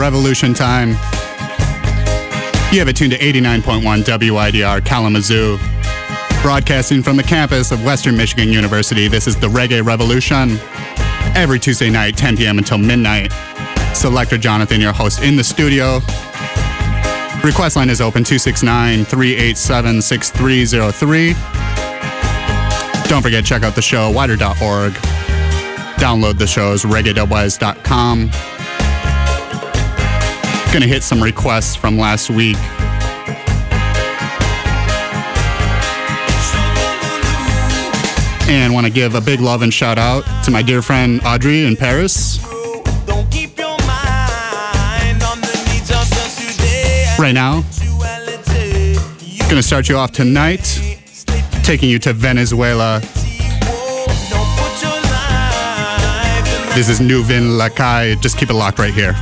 Revolution time. You have it tuned to 89.1 WIDR Kalamazoo. Broadcasting from the campus of Western Michigan University, this is the Reggae Revolution. Every Tuesday night, 10 p.m. until midnight. Selector Jonathon, your host, in the studio. Request line is open 269 387 6303. Don't forget, check out the show, wider.org. Download the shows, reggae.wise.com. Gonna hit some requests from last week. And want to give a big love and shout out to my dear friend Audrey in Paris. Right now, gonna start you off tonight, taking you to Venezuela. This is Nou Vin Lakay. Just keep it locked right here.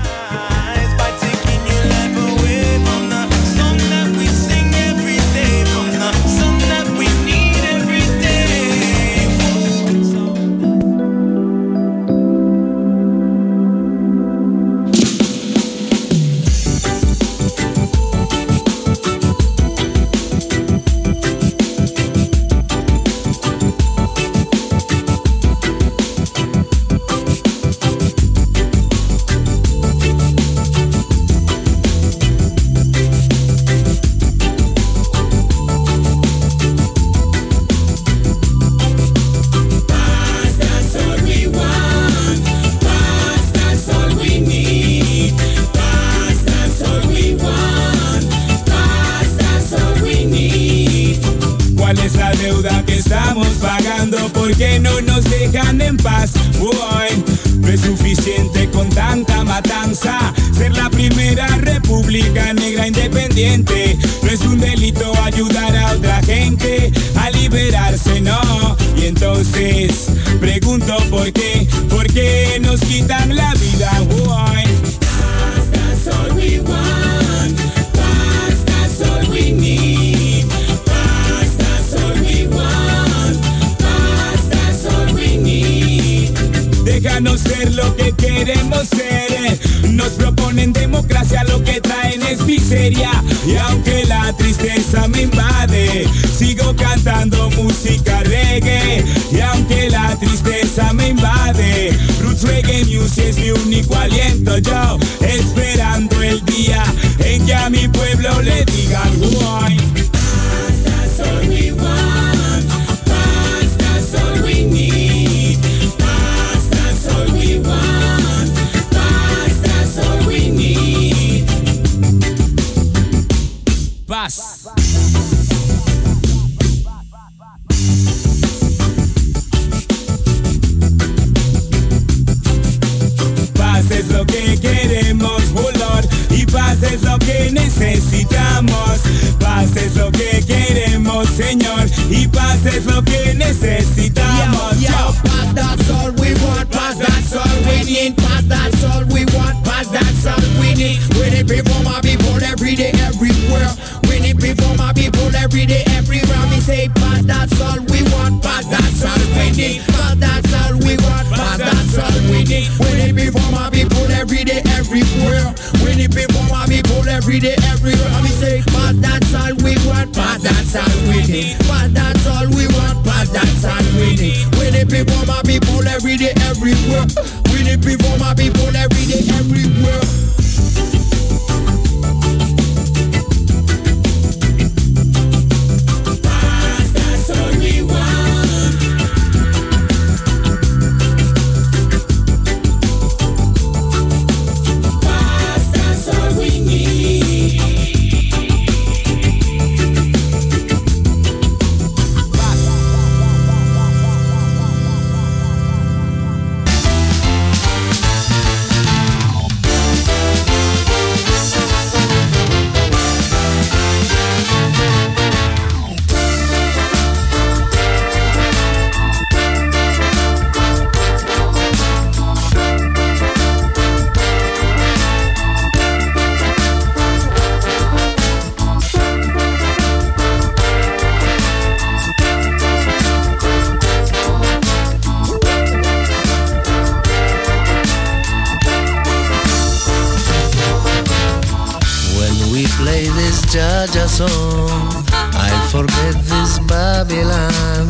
Song. I forget this Babylon.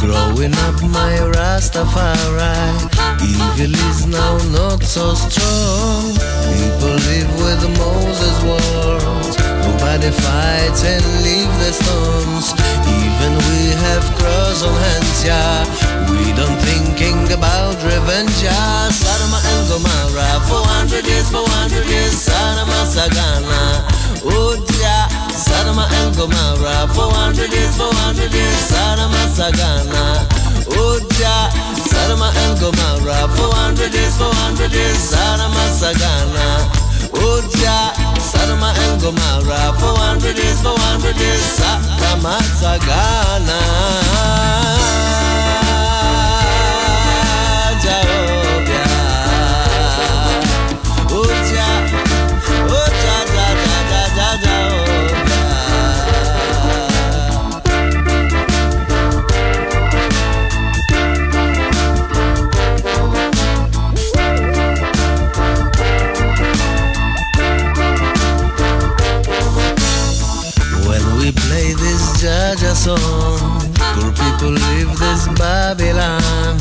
Growing up, my Rastafari. Evil is now not so strong. People live with Moses' words. Nobody fights and leave the stones. Even we have cross on hands, yeah. We don't thinking about revenge, yeah. Sodom and Gomorrah, 400 years, 400 years, Sodom Sagana. Oh. Sodom and Gomorrah, 400 years, 400 years, Sodom Sagana. Oh, yeah. Sodom and Gomorrah, 400 years, 400 years, Sodom Sagana. Oh, yeah. Sodom and Gomorrah, 400 years, 400 years, Sodom Sagana. Jaja song. Poor people live this Babylon.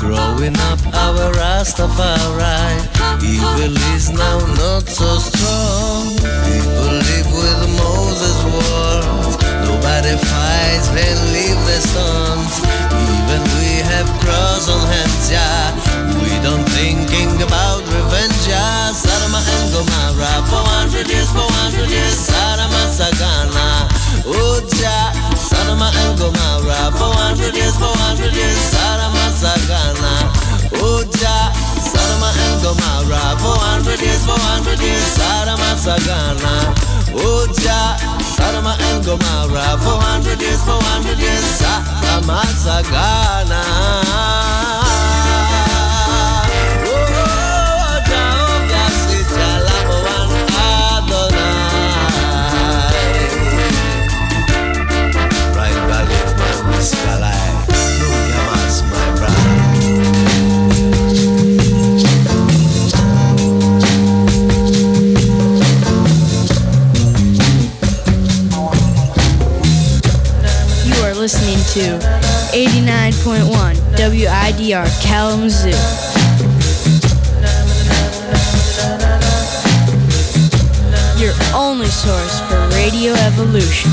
Growing up, our Rastafari. Evil is now not so strong. People live with Moses' words. Nobody fights, then leave the stones. Even we have cross on hands, yeah. We don't thinking about revenge, yeah. Sodom and Gomorrah, 400 years, 400 years, Sodom and Sagana. Oh, Jah, Sodom and Gomorrah, 400 years, 400 years, Sodom and Sagana. Oh, Jah, Sodom and Gomorrah, 400 years, 400 years, Sodom and Sagana. Oh, Jah, Sodom and Gomorrah, 400 years, 400 years, Sodom Sagana. 89.1 WIDR Kalamazoo. Your only source for Radio Evolution.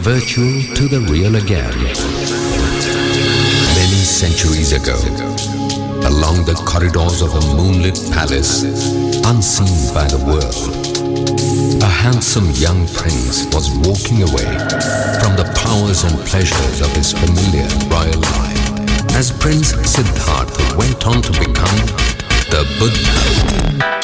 Virtual to the real again. Many centuries ago, along the corridors of a moonlit palace, unseen by the world, a handsome young prince was walking away from the powers and pleasures of his familiar royal life. As Prince Siddhartha went on to become the Buddha.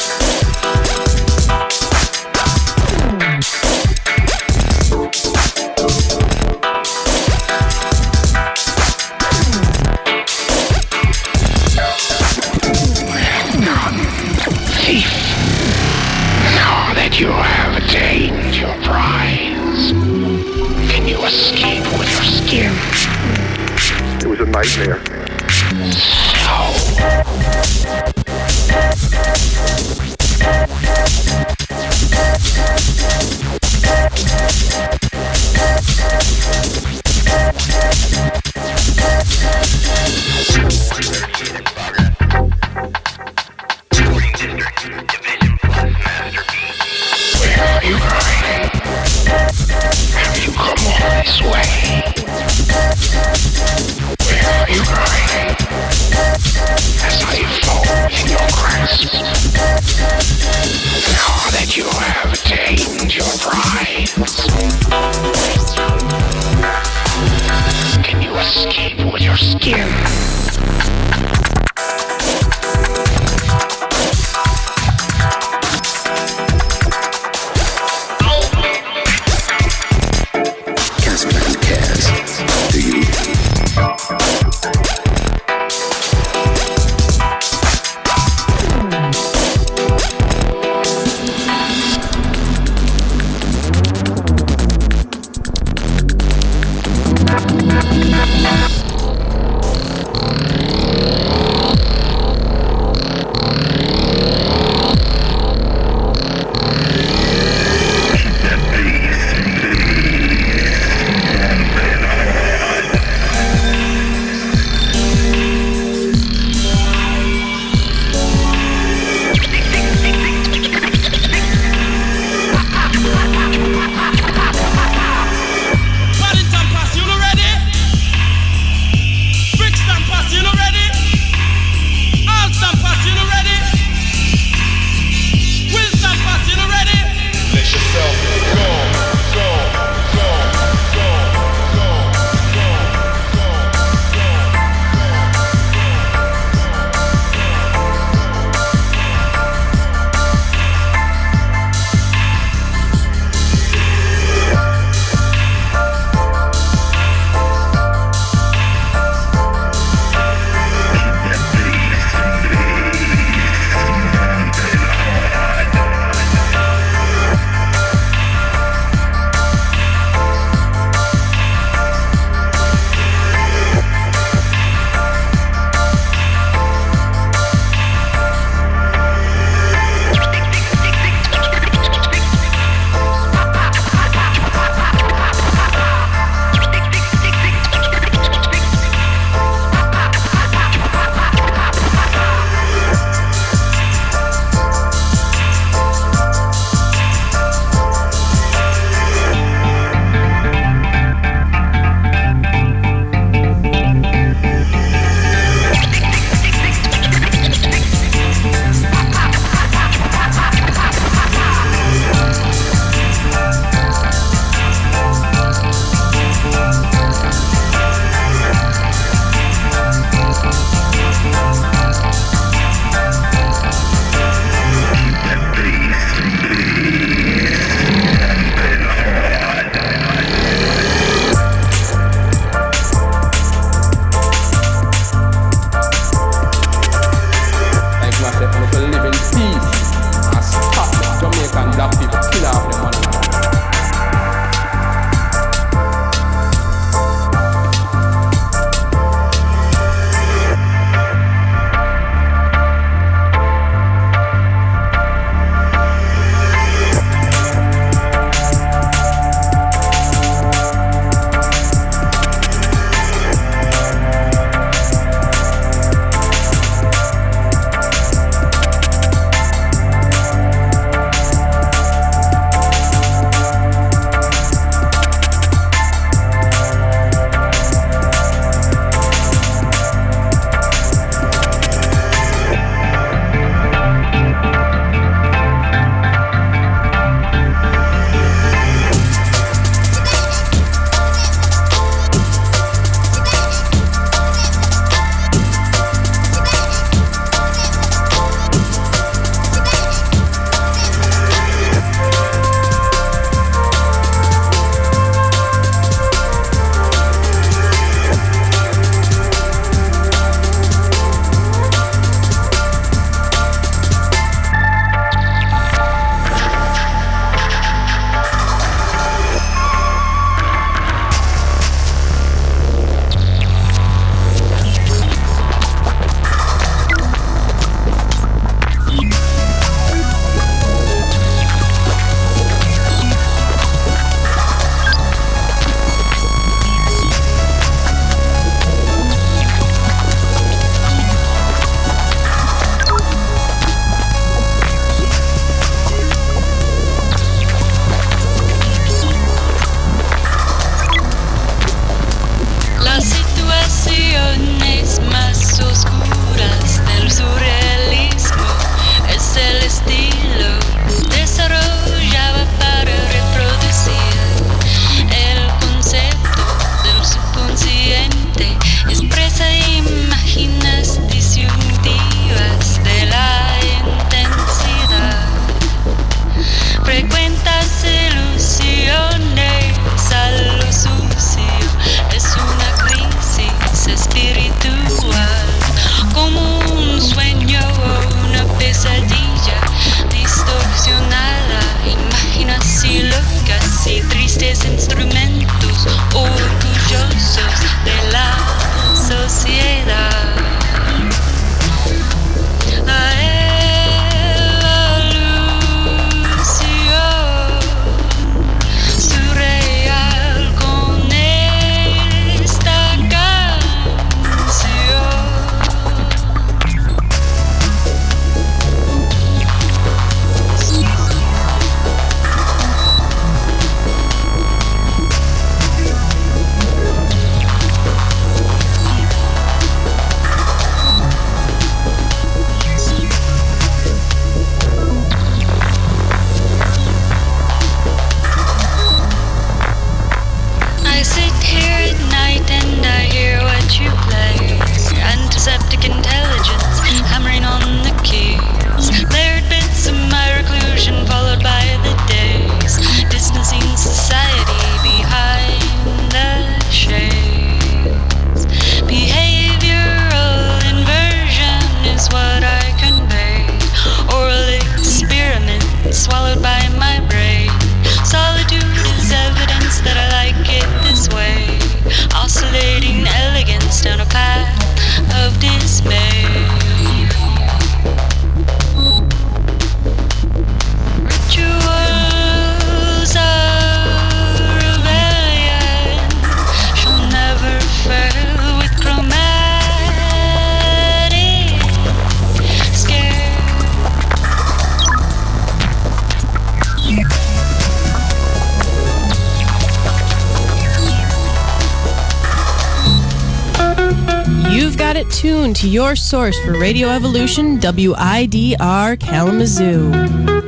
Source for Radio Evolution, WIDR Kalamazoo.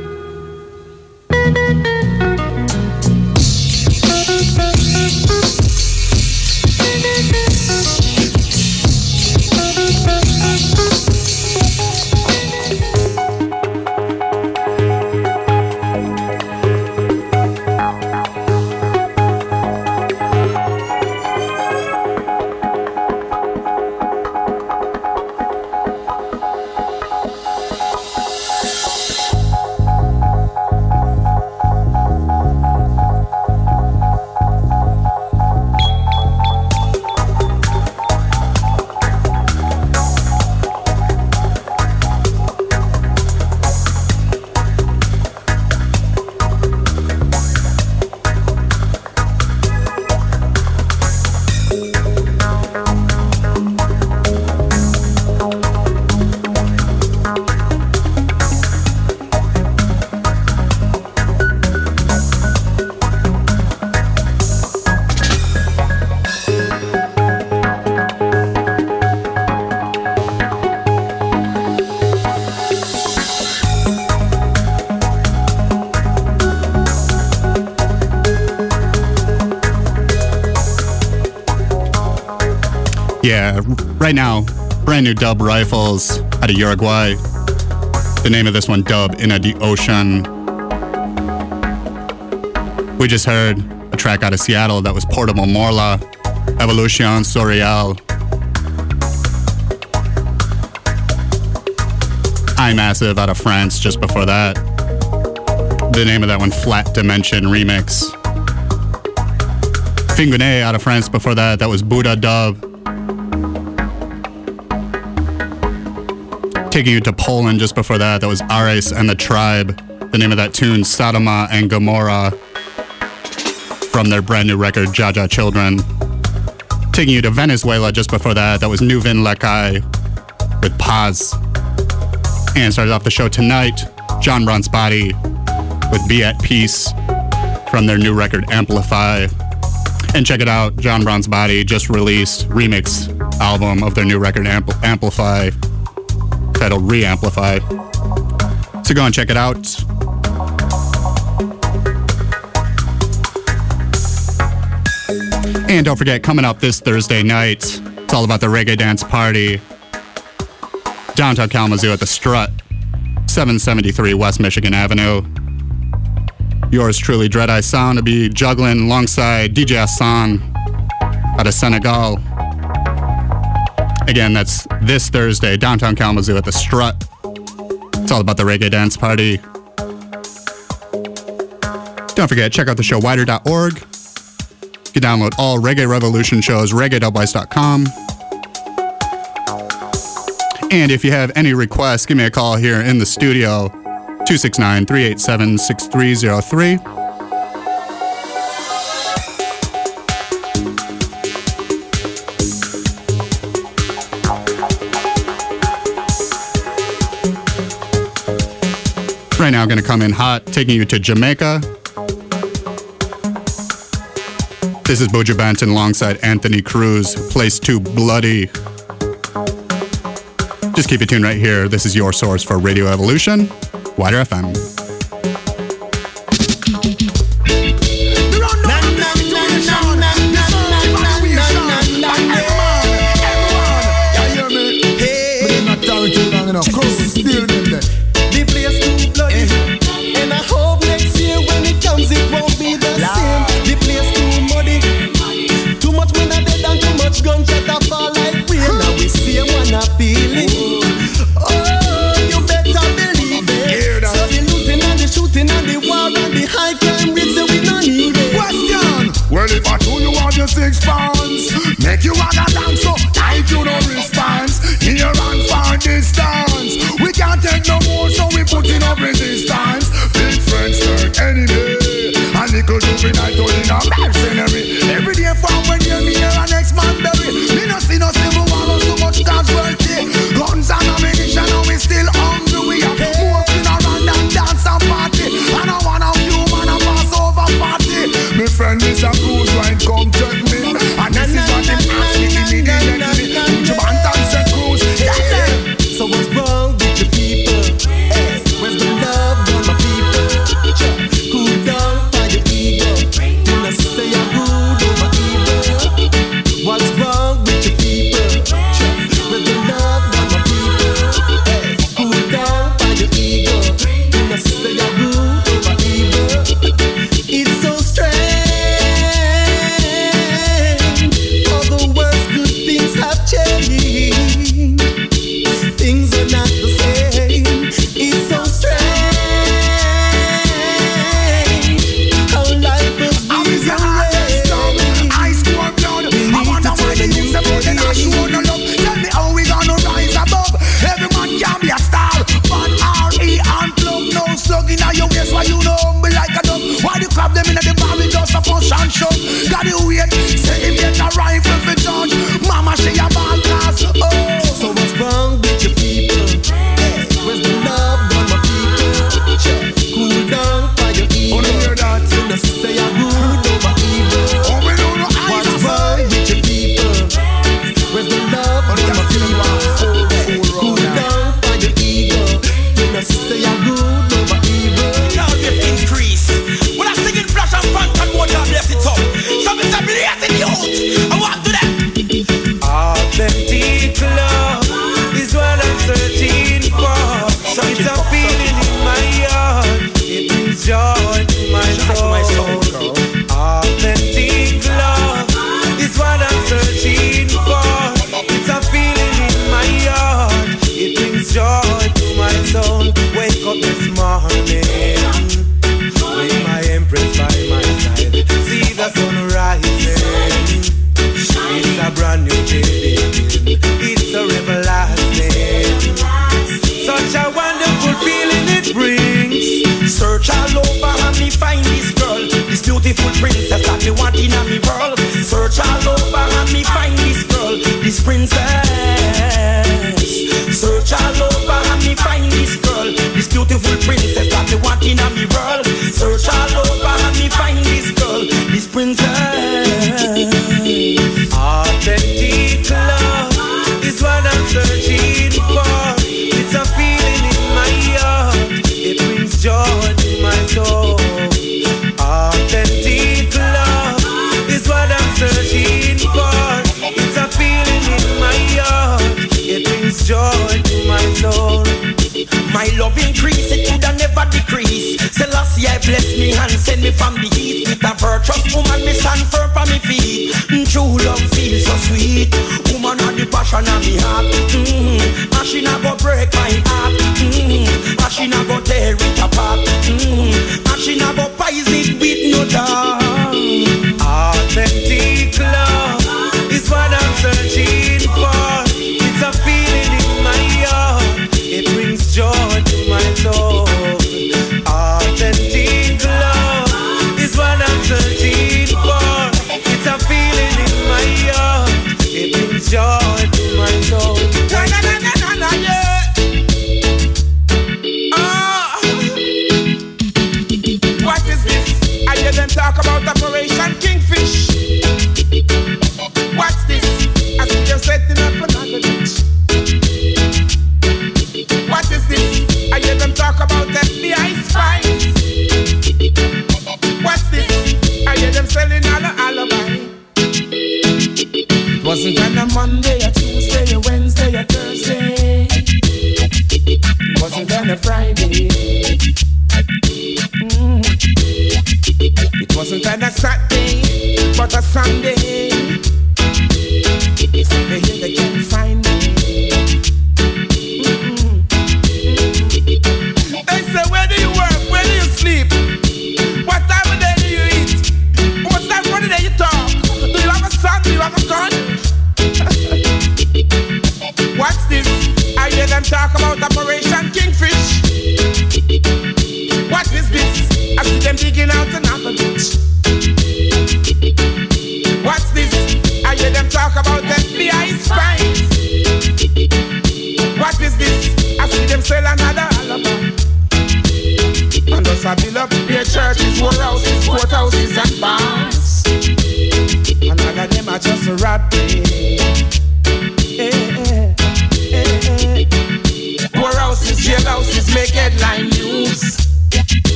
Right now, brand new dub rifles out of Uruguay. The name of this one, Dub in the Ocean. We just heard a track out of Seattle that was Portable Morla, Evolution Surreal. I Massive out of France just before that. The name of that one, Flat Dimension Remix. Fingoonet out of France before that, that was Buddha Dub. Taking you to Poland just before that, that was Ares and the Tribe. The name of that tune, Sodoma and Gomorrah, from their brand new record, Jaja Children. Taking you to Venezuela just before that, that was Nou Vin Lakay with Paz. And started off the show tonight, John Brown's Body with Be at Peace from their new record, Amplify. And check it out, John Brown's Body just released remix album of their new record, Ampl- Amplify titled Reamplify. So go and check it out. And don't forget, coming up this Thursday night, it's all about the reggae dance party. Downtown Kalamazoo at the Strut, 773 West Michigan Avenue. Yours truly, Dread Eye Sound, to be juggling alongside DJ Hassan out of Senegal. Again, that's this Thursday, downtown Kalamazoo at the Strut. It's all about the reggae dance party. Don't forget, check out the show wider.org. You can download all Reggae Revolution shows, reggae.wise.com. And if you have any requests, give me a call here in the studio, 269 387 6303. Right now, going to come in hot, taking you to Jamaica. This is Buju Banton alongside Anthony Cruz, Place Too Bloody. Just keep it tuned right here. This is your source for Radio Evolution, Wider FM.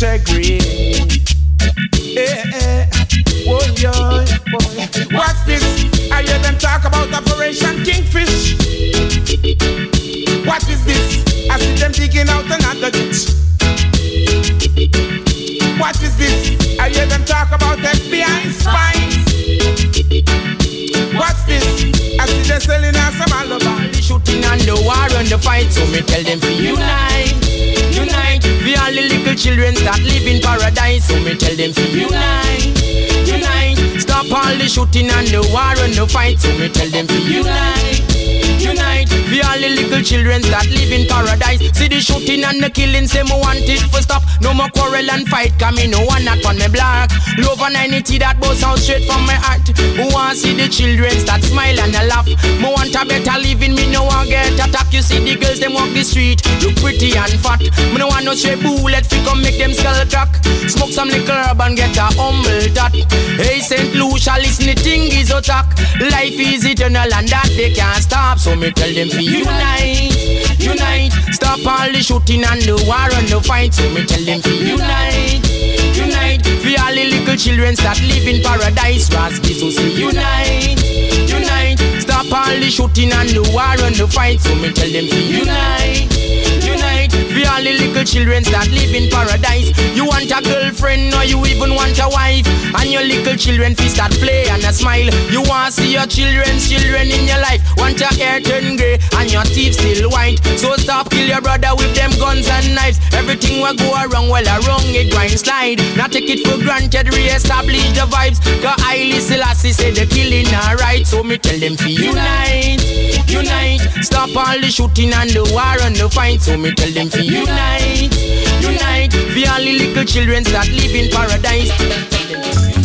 I agree. shouting and no war and no fight. So we tell them to unite unite. We all the little children that live in paradise. See the shooting and the killing, say me want it for stop. No more quarrel and fight, come me no one not on me block. Love and unity that both out straight from my heart. Who want see the children start smile and laugh? Me want a better living, me no want get attacked. You see the girls, them walk the street, look pretty and fat. Me no want no stray bullet, fi come make them skull crack. Smoke some little herb and get a humble dot. Hey St. Lucia, listen the thing is attack Life is eternal and that they can't stop. So me tell them to unite, unite. Stop all the shooting and the war and the fight. So me tell them to unite, unite. For all the little children that live in paradise, Rasky, so say unite, unite. Stop all the shooting and the war and the fight. So me tell them to unite, unite. For all the little children that live in paradise, you want a girl girlfriend or you even want a wife, and your little children feel start play and a smile. You want to see your children's children in your life. Want your hair turn grey and your teeth still white. So stop kill your brother with them guns and knives. Everything will go wrong, while well wrong it grind slide. Not take it for granted, re-establish the vibes. Cause I Selassie say the killing alright. So me tell them to unite, unite. Stop all the shooting and the war and the fight. So me tell them unite, unite. For all the little children that live in paradise.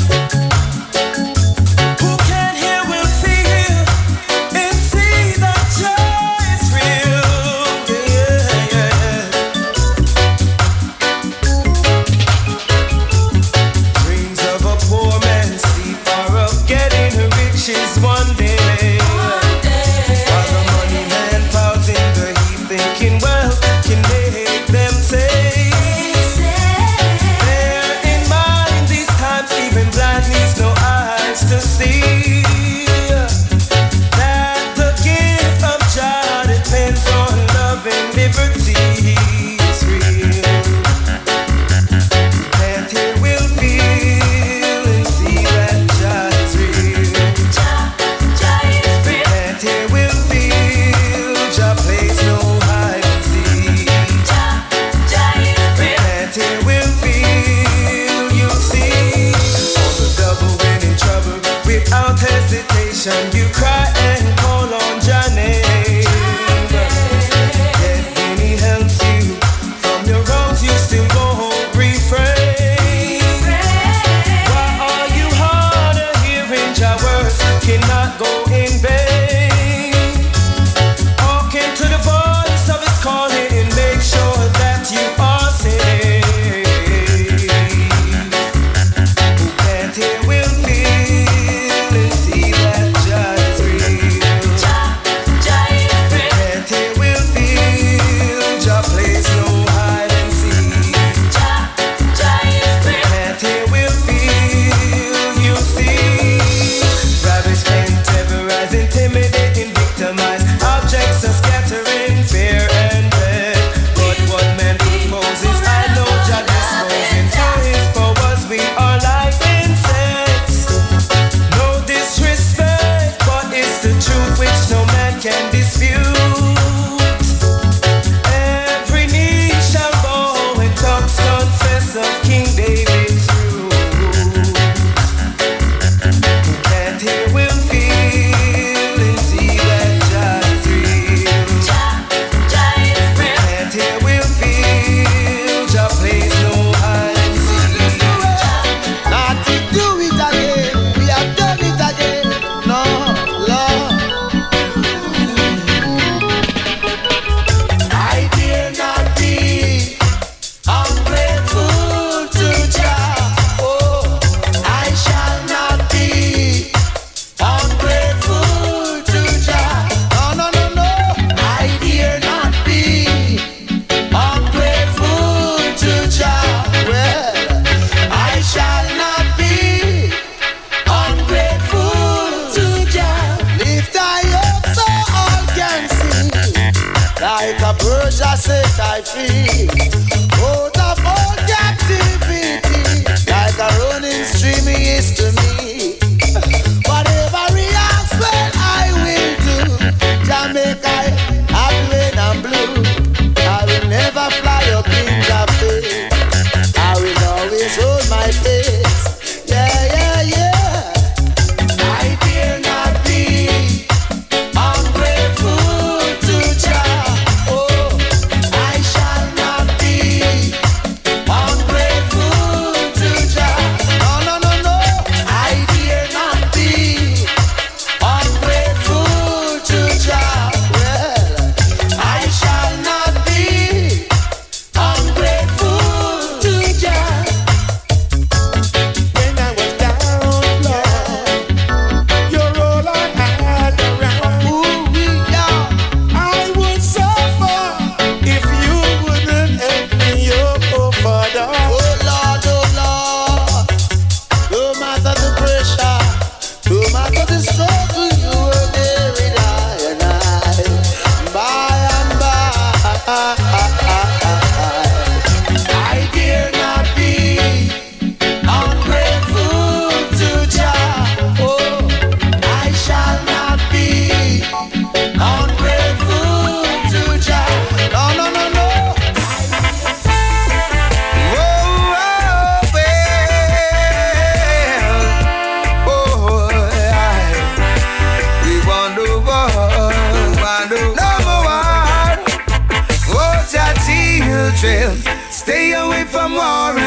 Trail. Stay away from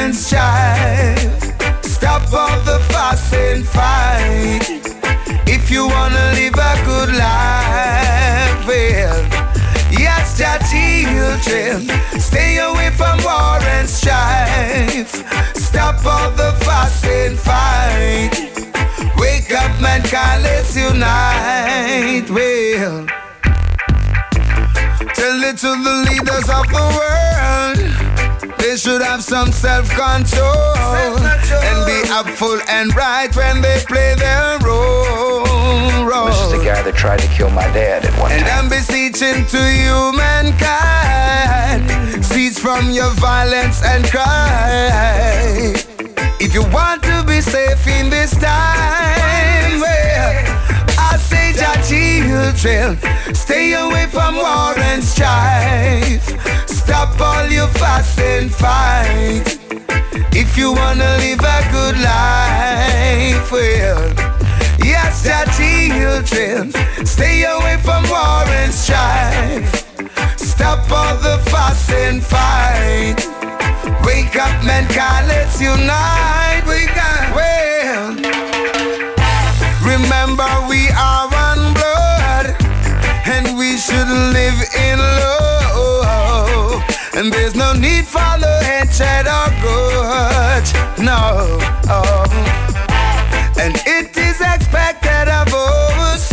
and strife. Stop all the fuss and fight. If you wanna live a good life, well, yes, your children. Stay away from war and strife. Stop all the fuss and fight. Wake up, mankind, let's unite. Well, it to the leaders of the world. They should have some self-control and be upful and right when they play their role. This is the guy that tried to kill my dad at one And time. I'm beseeching to you, mankind, cease from your violence and crime. If you want to be safe in this time, children, stay away from war and strife. Stop all your fuss and fight. If you wanna live a good life, well, yes, your children, stay away from war and strife. Stop all the fuss and fight. Wake up, mankind, let's unite. Wake up, well. Remember, we are one we should live in love. And there's no need for the hatred or grudge. No. And it is expected of us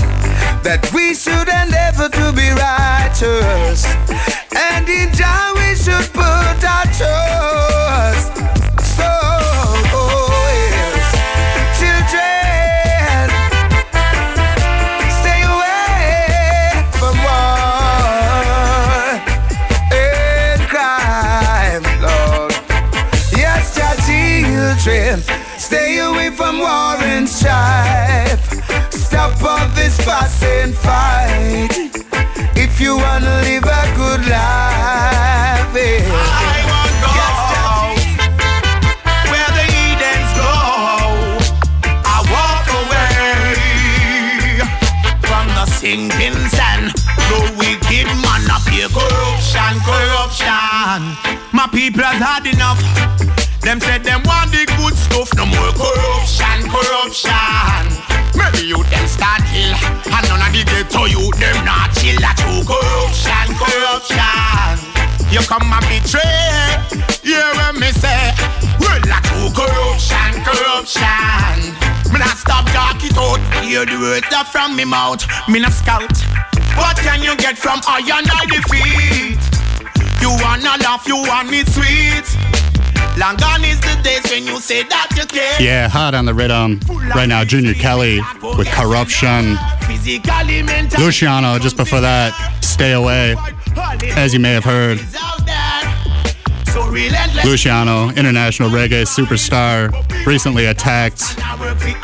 that we should endeavor to be righteous. And in Jah we should put our trust. Stay away from war and strife. Stop all this fuss and fight. If you wanna live a good life, I want go where the Edens go. I walk away from the sinking sand. The wicked man up here, corruption, corruption. My people have had enough. Them said them want the stuff, no more corruption, corruption. Maybe you them start kill, and none of the ghetto you them not chill. That true corruption, corruption. You come and betray, hear what me say. Well, that true corruption, corruption. Me not stop talk it out, hear the words that from me mouth. Me not scout. What can you get from iron I defeat? You wanna laugh, you want it sweet. Long gone is the days when you say that you care. Yeah, hard on the rhythm. Right now, Junior Kelly with Corruption. Luciano, just before that, Stay Away. As you may have heard. Luciano, international reggae superstar, recently attacked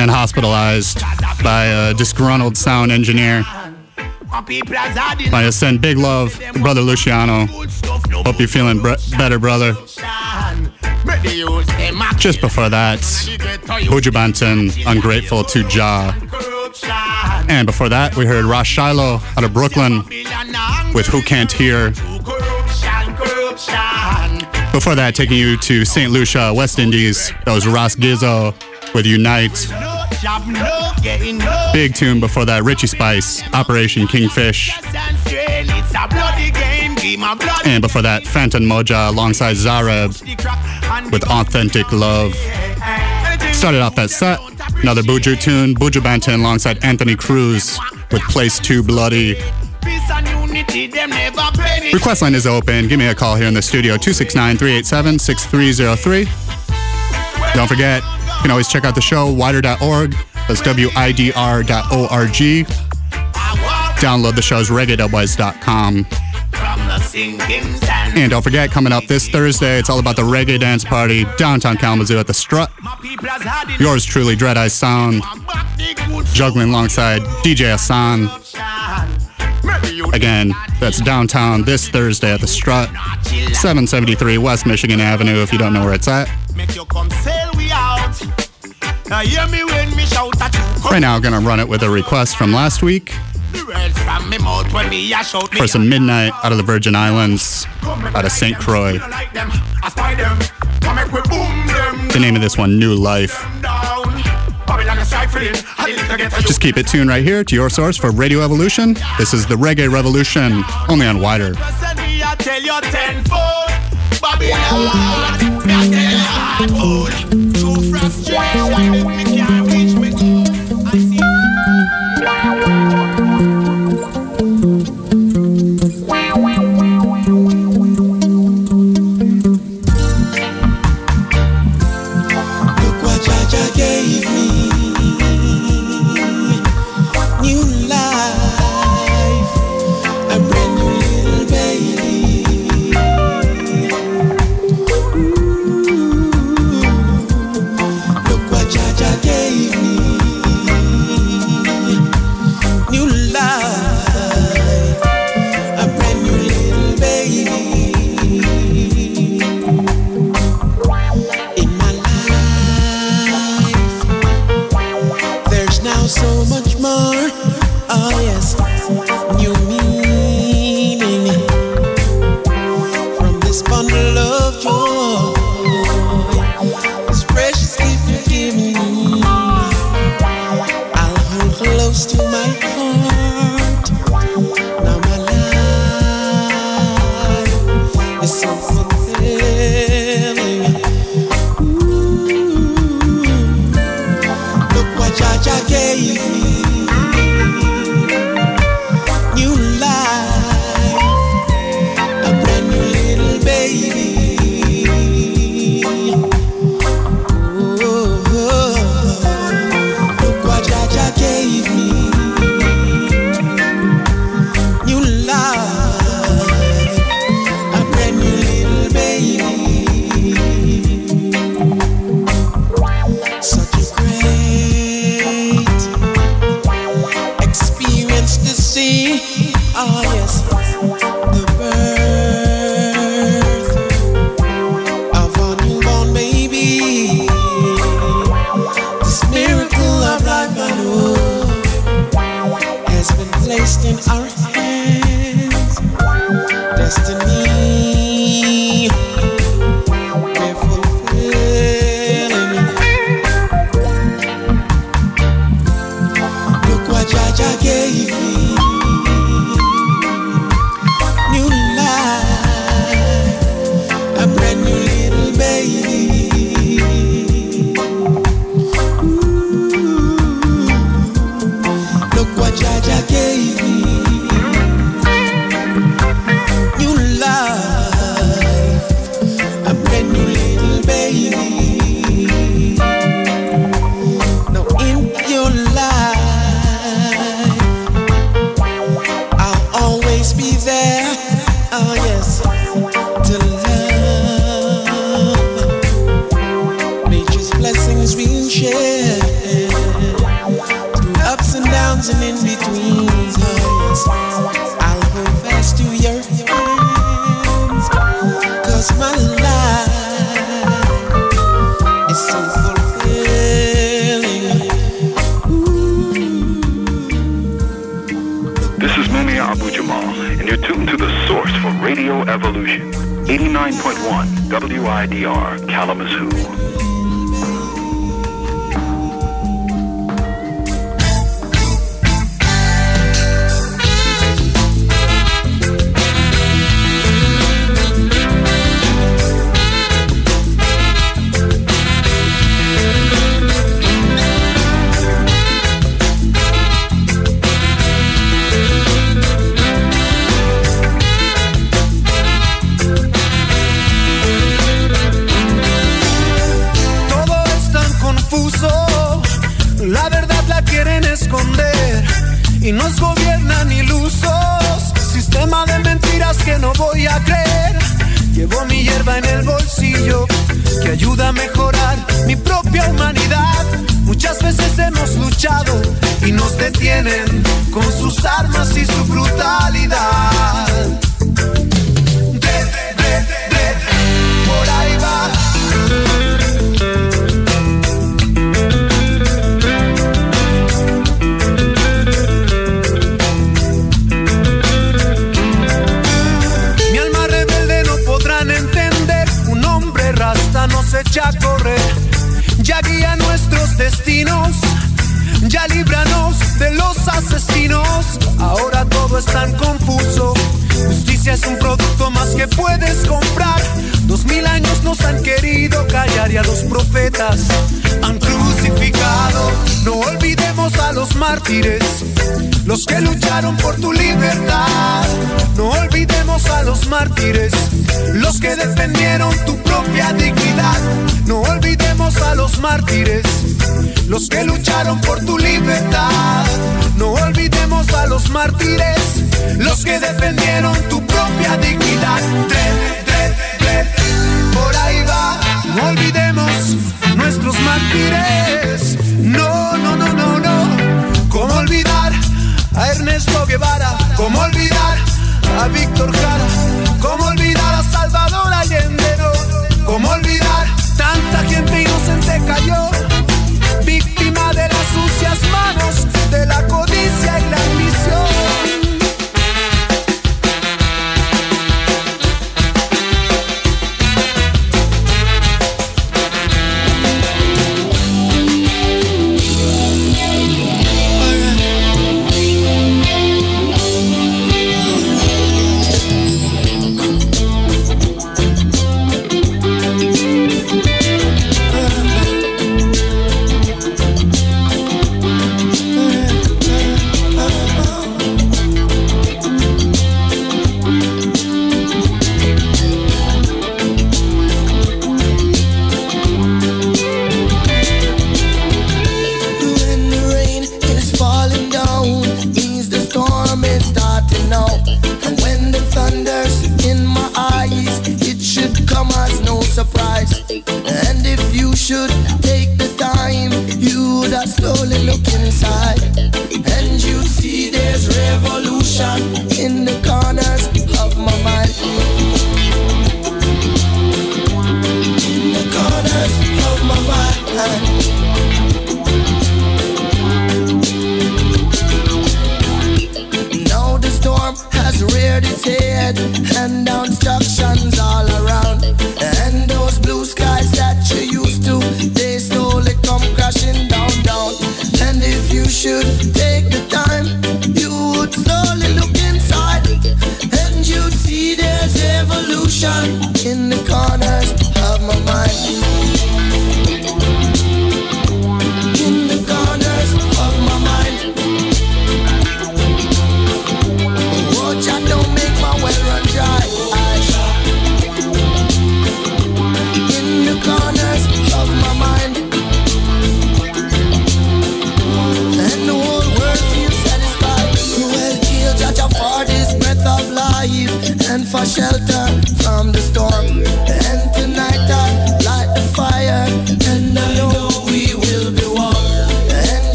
and hospitalized by a disgruntled sound engineer. I send big love brother Luciano. Hope you're feeling br- better, brother. Just before that, Buju Banton, Ungrateful to Jah. And before that, we heard Ras Shiloh out of Brooklyn with Who Can't Hear. Before that, taking you to St. Lucia, West Indies. That was Ras Gizo with Unite. Big tune before that, Richie Spice, Operation Kingfish. and before that, Fantan Mojah alongside Zareb with Authentic Love. Started off that set, another Buju tune, Buju Banton alongside Anthony Cruz with Place Too Bloody. Request line is open. Give me a call here in the studio, 269 387 6303. Don't forget, you can always check out the show, wider.org. That's widr.org. Download the show's reggae.wise.com. And don't forget, coming up this Thursday, it's all about the reggae dance party downtown Kalamazoo at the Strut. Yours truly, Dread Eye Sound, juggling alongside DJ Hassan. Again, that's downtown this Thursday at the Strut, 773 West Michigan Avenue, if you don't know where it's at. Now hear me when me shout at you. Right now, I'm gonna run it with a request from last week. For some Midnite out of the Virgin Islands, out of St. Croix. The name of this one, New Life. Just keep it tuned right here to your source for Radio Evolution. This is the Reggae Revolution, only on Wider frustration. Me can't me.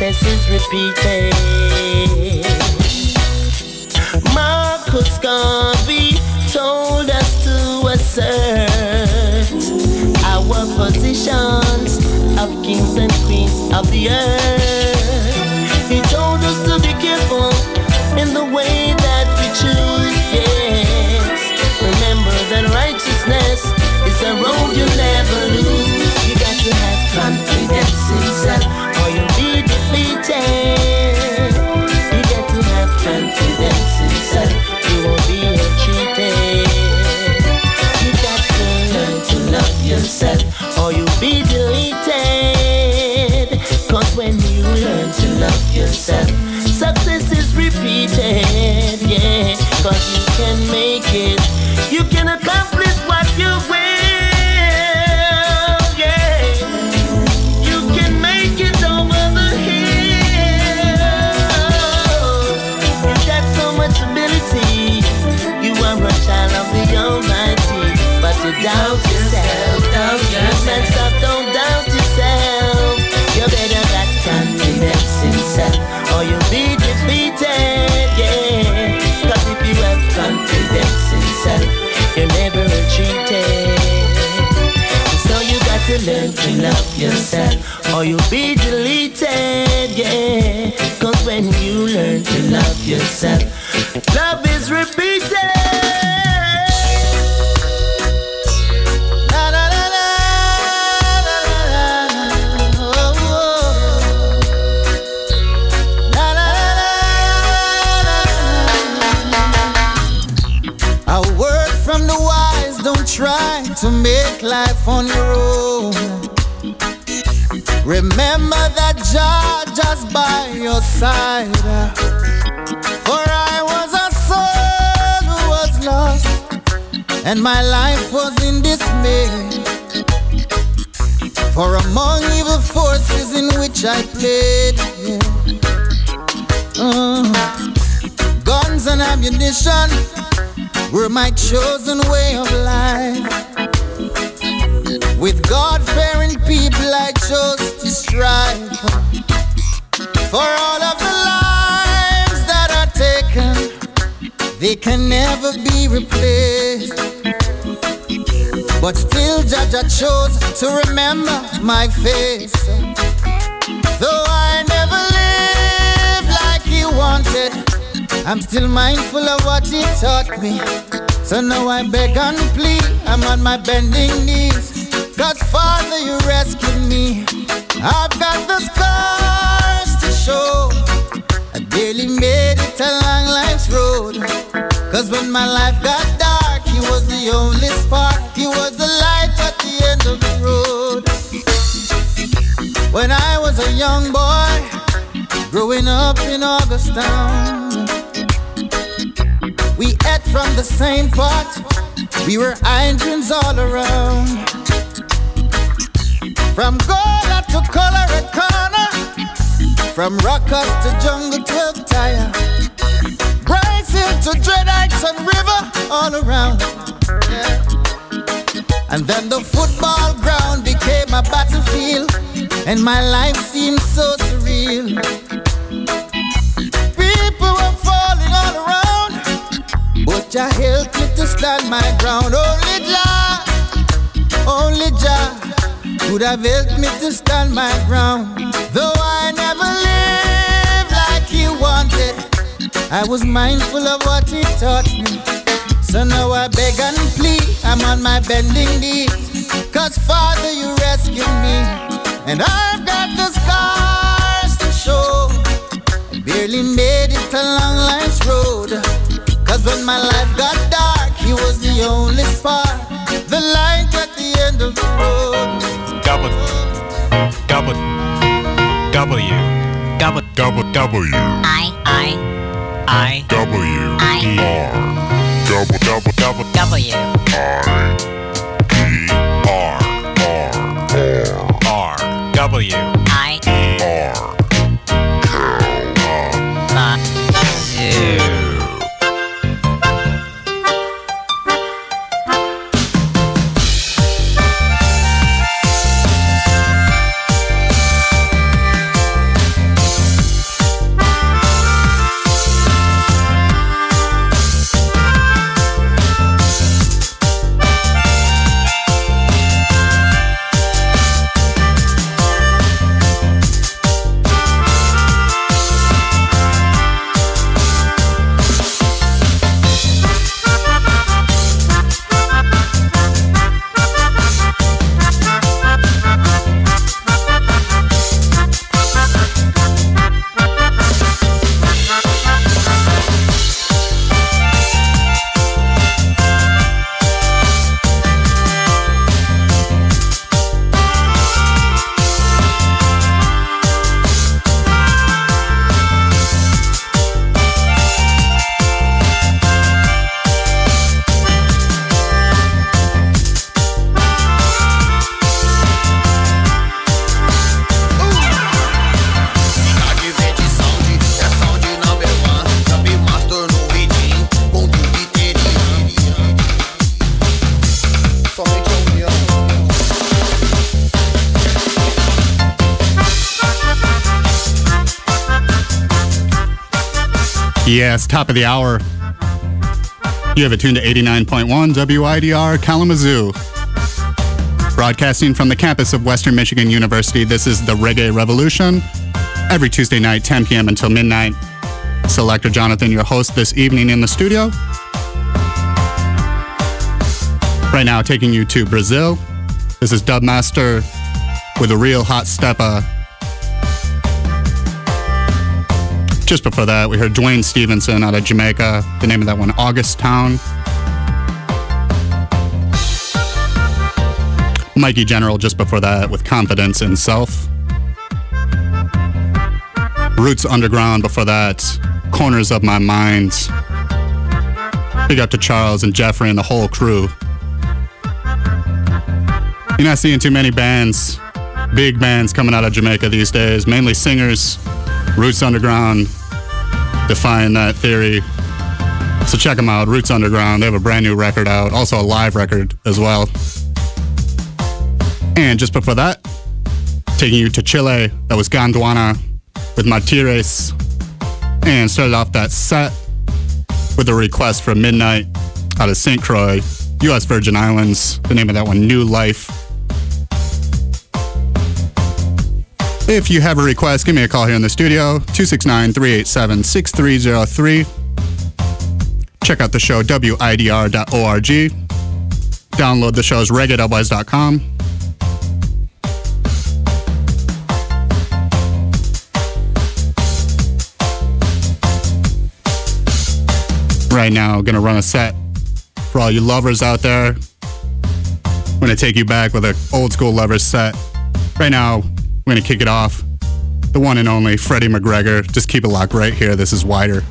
Success is repeated. Marcus Garvey told us to assert our positions of kings and queens of the earth. He told us to be careful in the way that we choose. Yes, remember that righteousness is a road you never lose. You got to have confidence defeated. You got to have confidence in self, you won't be entreated. You got to learn to love yourself, or you'll be deleted. Cause when you learn to love yourself, doubt yourself. Doubt yourself. Don't doubt yourself. You better got confidence in self, or you'll be defeated. Yeah, cause if you have confidence in self, you're never retreated. So you got to learn to love yourself, or you'll be deleted. Yeah, cause when you learn to love yourself, on your own. Remember that Jah just by your side. For I was a soul who was lost, and my life was in dismay. For among evil forces in which I played, yeah. Uh, guns and ammunition were my chosen way of life. With God fearing people, I chose to strive for all of the lives that are taken. They can never be replaced. But still, Jaja chose to remember my face. Though I never lived like he wanted, I'm still mindful of what he taught me. So now I beg and plead, I'm on my bending knees. God, Father, you rescued me. I've got the scars to show. I barely made it along life's road. Cause when my life got dark, he was the only spark. He was the light at the end of the road. When I was a young boy, growing up in Augustown, we ate from the same pot. We were Indians all around. From Gola to Colorado, from Rockers to Jungle 12 Tire, Bryson to Dreadites and River, all around. And then the football ground became a battlefield, and my life seemed so surreal. People were falling all around, but Jah helped me to stand my ground. Only Jah, only Jah could have helped me to stand my ground. Though I never lived like he wanted, I was mindful of what he taught me. So now I beg and plead, I'm on my bending knees. Cause Father, you rescued me. And I've got the scars to show. I barely made it along life's road. Cause when my life got dark, he was the only spark. The light at the end of the road. Double, double, W, double, double, W, I, I, I, W, I, E, R, double, double, double, W, I, E, R, R, R, R, W, I, E, R, Yes, top of the hour. You have it tuned to 89.1 WIDR Kalamazoo. Broadcasting from the campus of Western Michigan University, this is the Reggae Revolution. Every Tuesday night, 10 p.m. until midnight. Selector Jonathon, your host this evening in the studio. Right now, taking you to Brazil. This is Dubmastor with a real hot stepper. Just before that, we heard Duane Stephenson out of Jamaica. The name of that one, August Town. Mikey General just before that with Confidence in Self. Rootz Underground before that, Corners of My Mind. Big up to Charles and Jeffrey and the whole crew. You're not seeing too many bands, big bands coming out of Jamaica these days, mainly singers. Rootz Underground, defying that theory. So check them out, Rootz Underground. They have a brand new record out, also a live record as well. And just before that, taking you to Chile, that was Gondwana with Martires. And started off that set with a request for Midnite out of St. Croix, U.S. Virgin Islands. The name of that one, New Life. If you have a request, give me a call here in the studio, 269 387 6303. Check out the show, widr.org. Download the shows, reggae.wise.com. Right now, I'm gonna run a set for all you lovers out there. I'm gonna take you back with an old school lovers set. Right now, we're gonna kick it off. The one and only Freddie McGregor. Just keep it locked right here. This is Wider.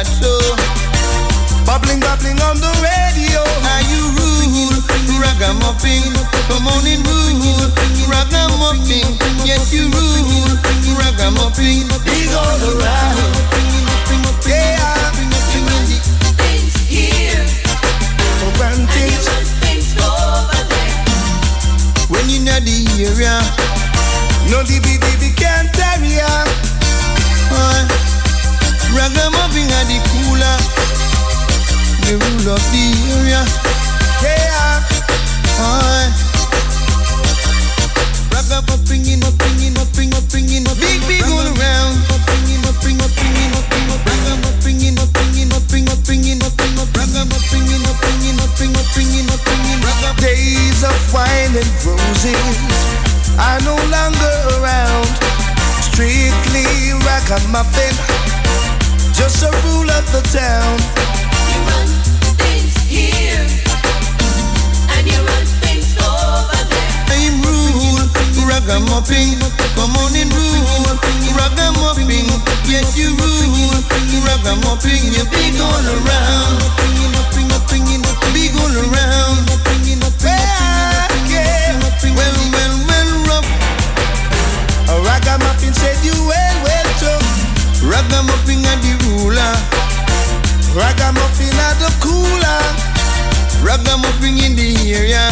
not true. Bubbling, bubbling on the radio. Are you rude? Ragamuffin, come on and rule. Ragamuffin, yes you rule. Ragamuffin, he's all around. Yeah. Here. For. When you're the area, no can't carry on. Ragamuffin are the cooler, the rule of the area. Yeah. Alright. Ragamuffin, in my bringing, my bring, my bringing, big, big all around. Days of wine and roses are no longer around. Strictly ragamuffin just a rule of the town. You run things here, and you run things over there. Rule, ragamuffin, come on and rule, ragamuffin. Yes, you rule, ragamuffin. You big all around, big all around. Yeah. Well, well, well, rough. Ragamuffin said you. Ragamuffin and the ruler. Ragamuffin at the cooler. Ragamuffin in the area.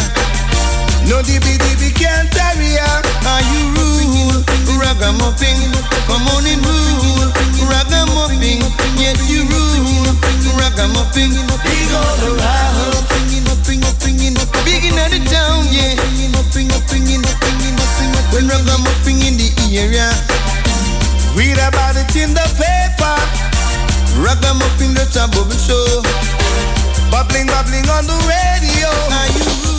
No dibby dibby can't carry ya. Are you rule? Ragamuffin, come on and rule. Ragamuffin, yes you rule. Ragamuffin, big all around. Big in the town, yeah. When ragamuffin in the area. Read about it in the paper. Wrap them up in the trouble show. Bubbling, bubbling on the radio. Now you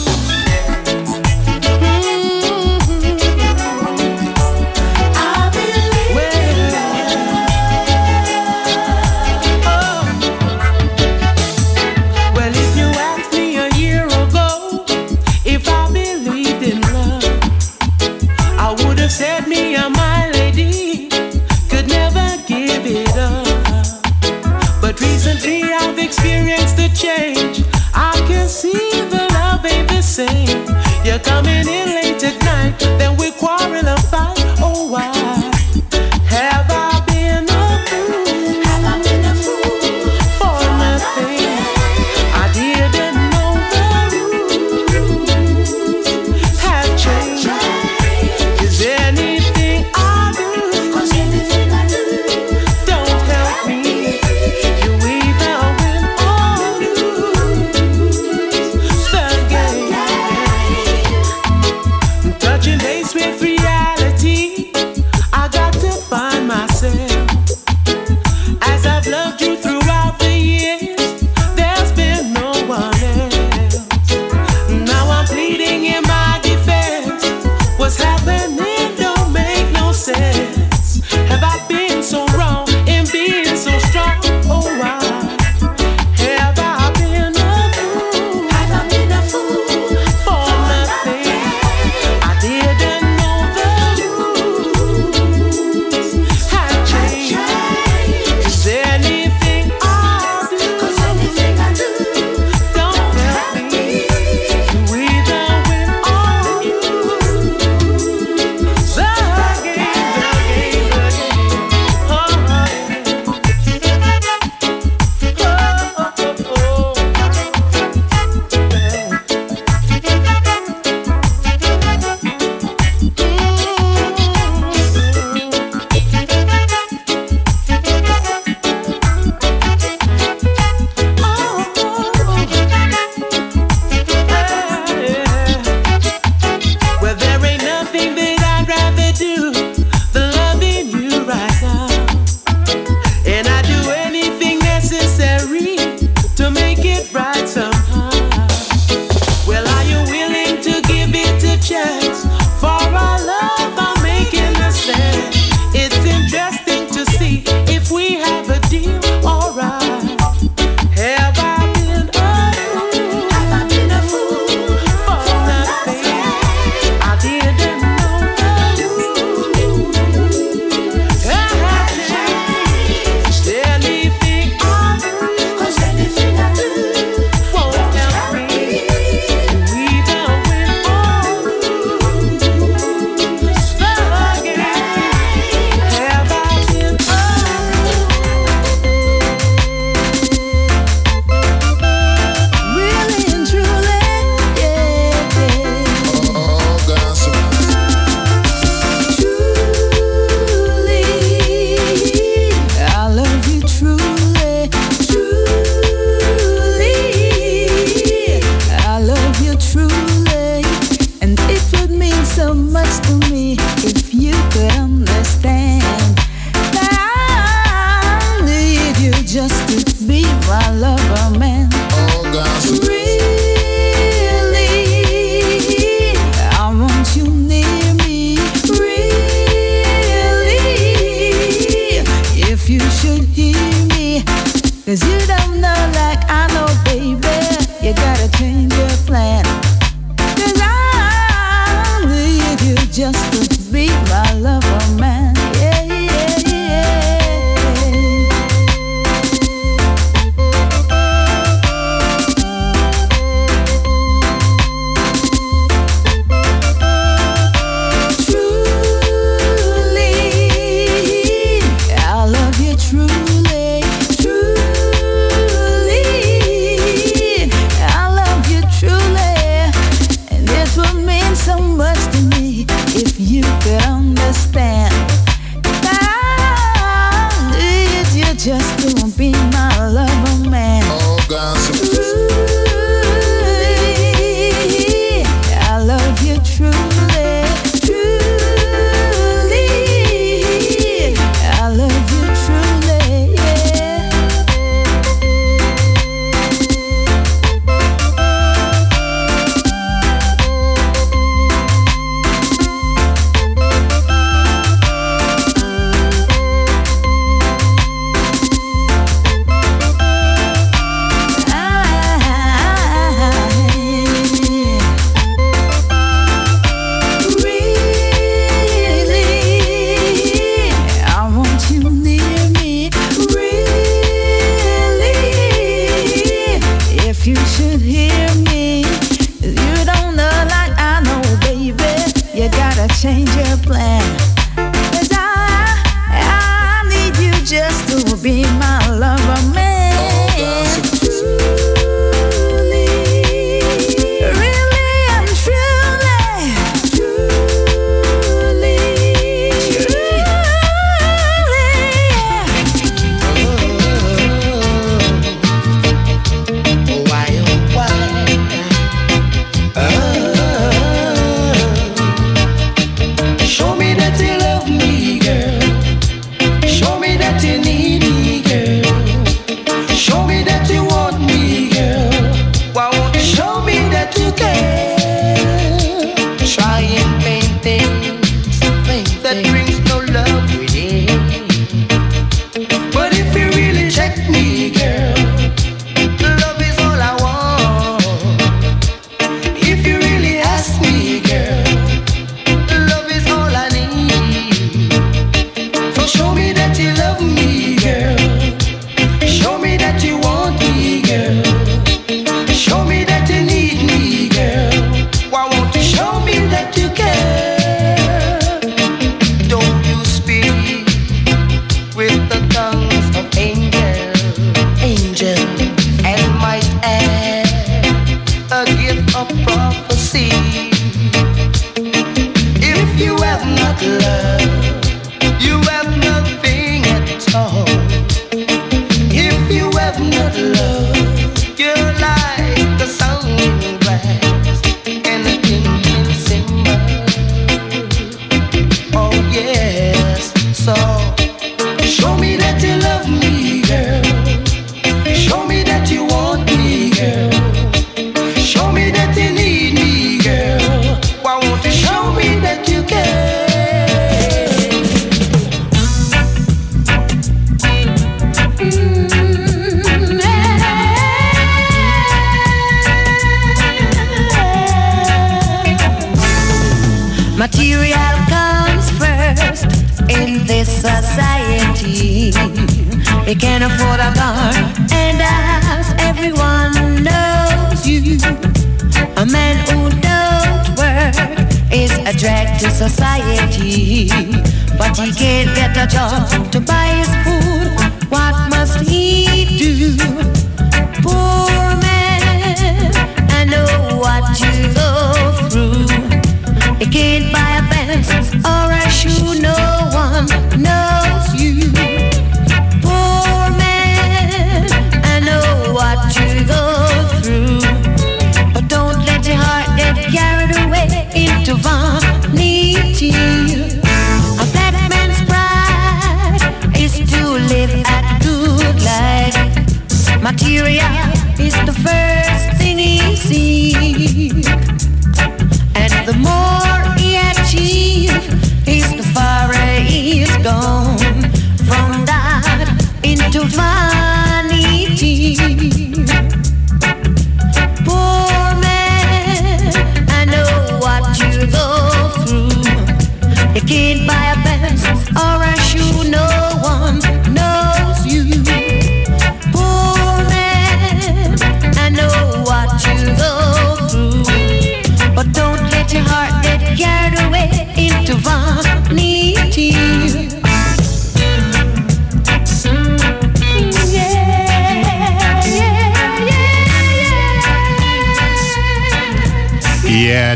coming in late at night, then we quarrel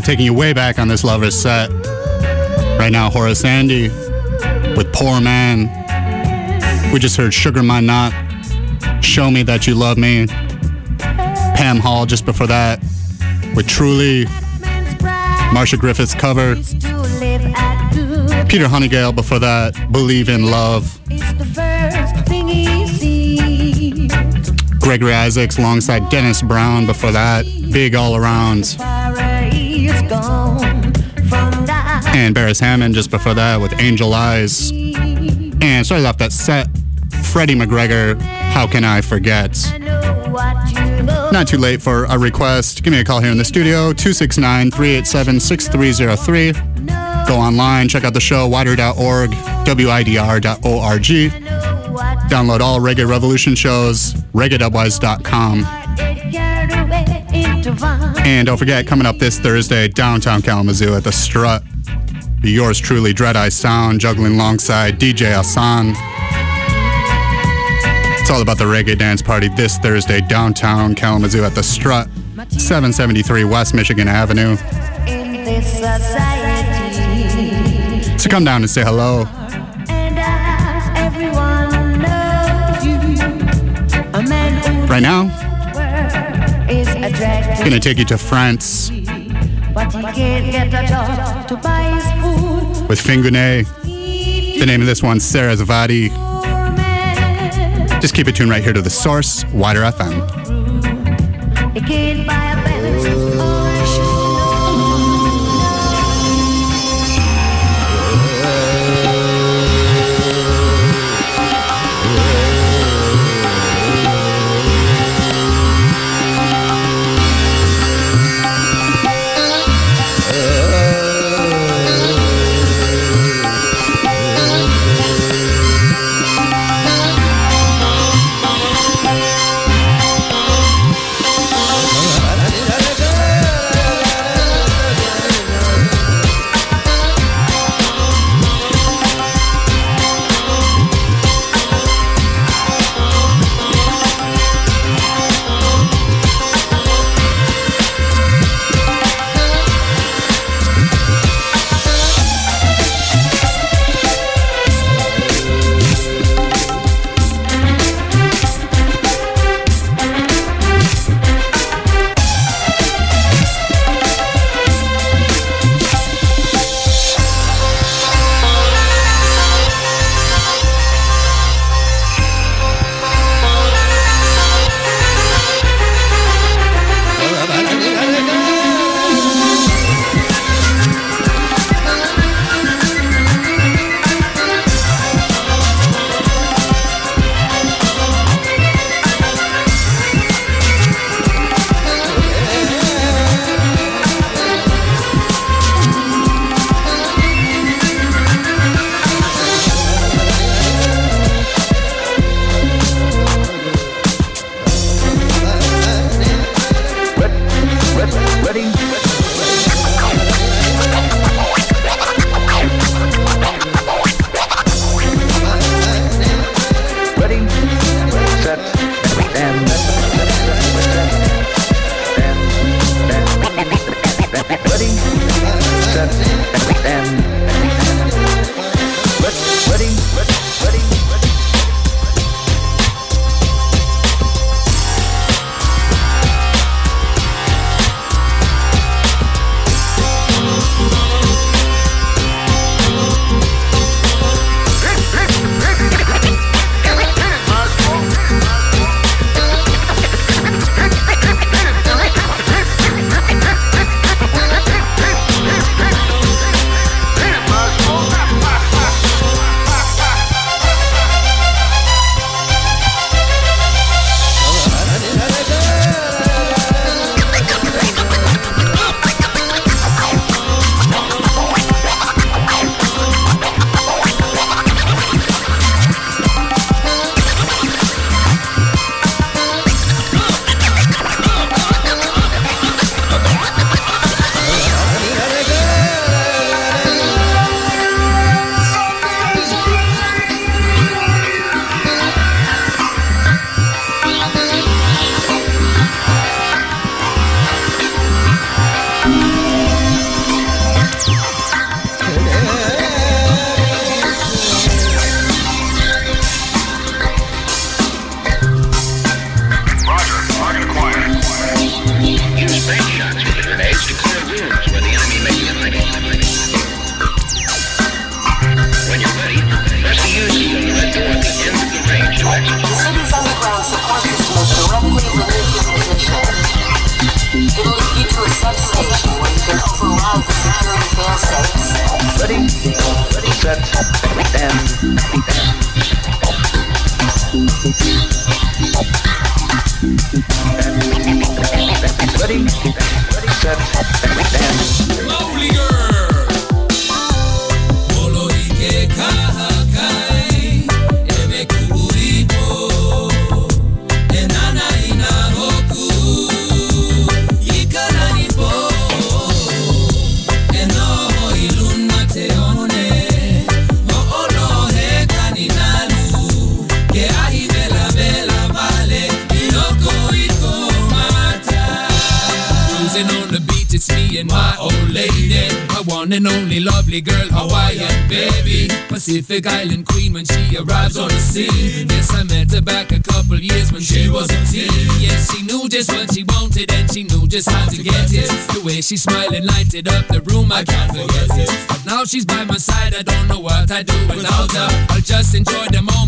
taking you way back on this Lovers set. Right now, Horace Andy with Poor Man. We just heard Sugar Minott, Show Me That You Love Me. Pam Hall just before that with Truly. Marcia Griffiths cover. Peter Hunnigale before that, Believe in Love. Gregory Isaacs alongside Dennis Brown before that, Big All Around. And Beres Hammond just before that with Angel Eyes. And started off that set, Freddie McGregor, How Can I Forget? Not too late for a request. Give me a call here in the studio, 269 387 6303. Go online, check out the show, wider.org, widr.org. Download all Reggae Revolution shows, reggae.wise.com. And don't forget, coming up this Thursday, downtown Kalamazoo at the Strut, yours truly, Dread Eye Sound, juggling alongside DJ Asan. It's all about the reggae dance party this Thursday, downtown Kalamazoo at the Strut, 773 West Michigan Avenue. So come down and say hello. Right now, gonna take you to France with Fingoonet. The name of this one, Sarasvati. Just keep it tuned right here to the source, Wider FM. Pacific Island queen when she arrives on the scene. Yes, I met her back a couple years when she was a teen. Yes, she knew just what she wanted and she knew just how to get it. The way she smiled and lighted up the room, I can't forget it. But now she's by my side, I don't know what I'd do without her. I'll just enjoy the moment,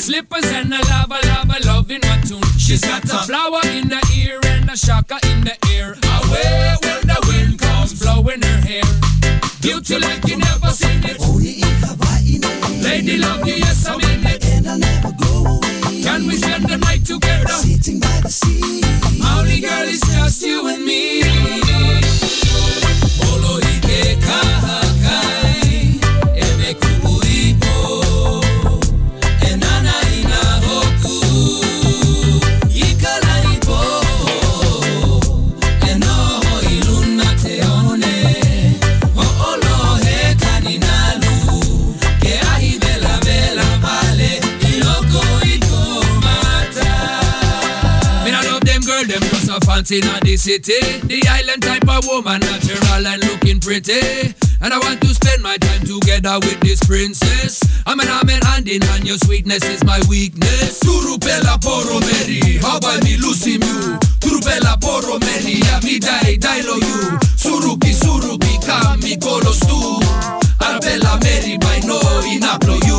slippers and a lava lava loving my tune. She's got a flower in the ear and a shaka in the ear. Away when the wind comes blowing her hair. Beauty like you never seen it. Oh, Lady love you, yes I'm in it. And I'll never go away. Can we spend the night together? Sitting by the sea. Only girl, it's just you and me. A in the city. The island type of woman, natural and looking pretty. And I want to spend my time together with this princess. I'm an amen hand in hand, your sweetness is my weakness. Turupela poro meri, about me Lucy Mew? Turupela poro meri, ya mi dai dai lo you. Suruki suruki kami kolos tu. Arabella meri by no inaplo you.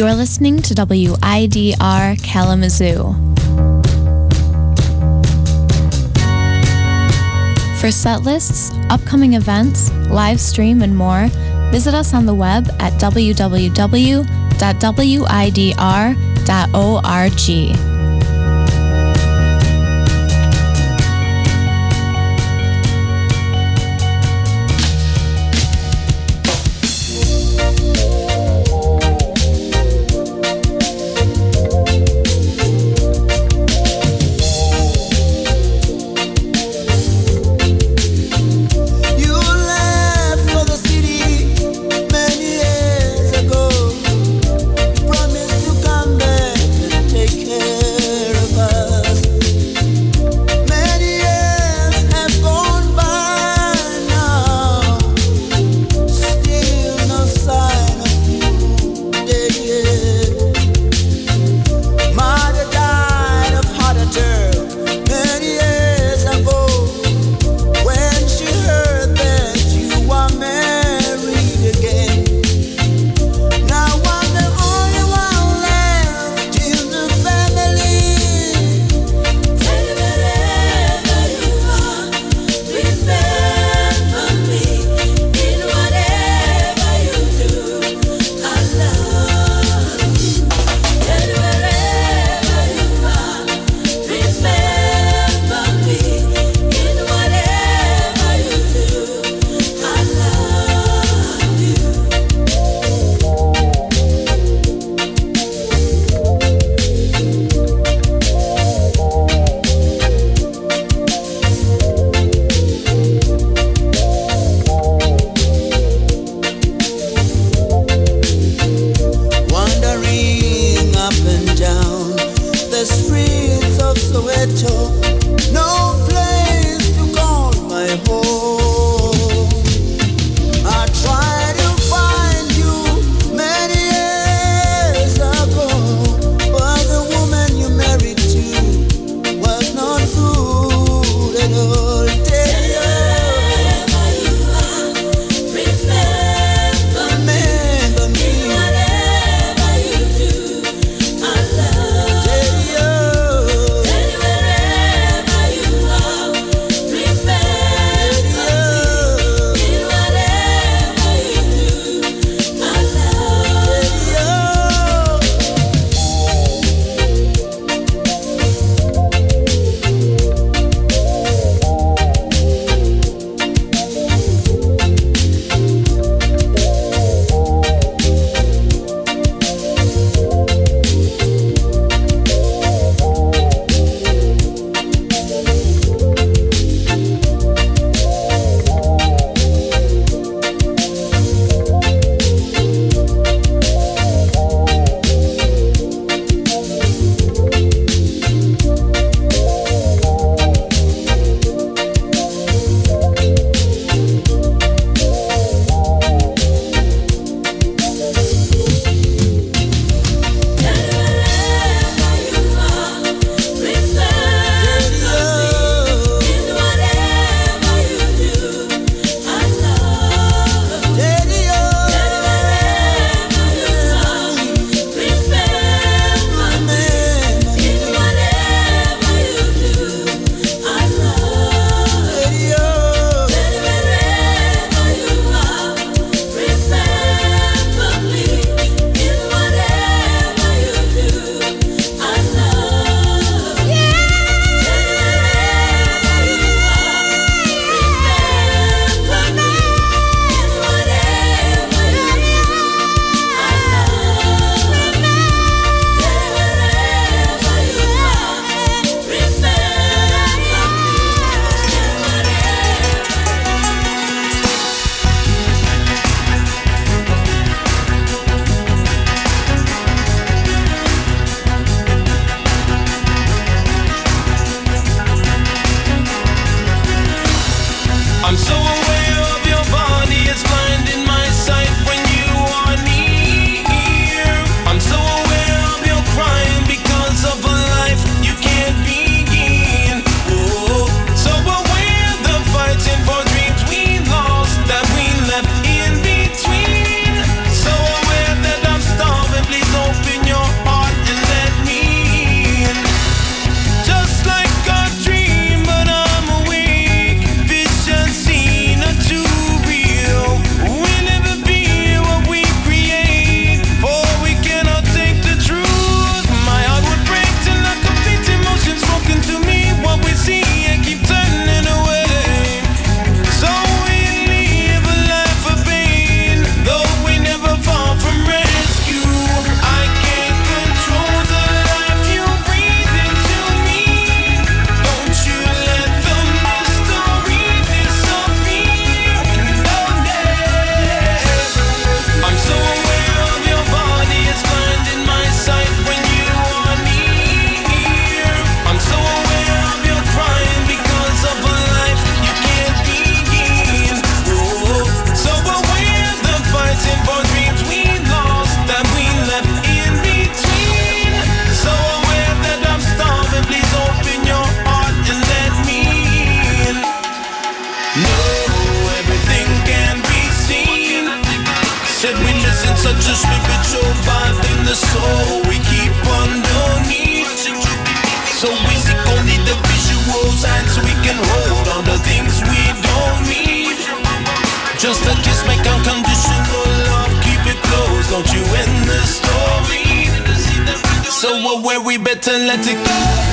You're listening to WIDR Kalamazoo. For set lists, upcoming events, live stream, and more, visit us on the web at www.widr.org. away, we better let it go.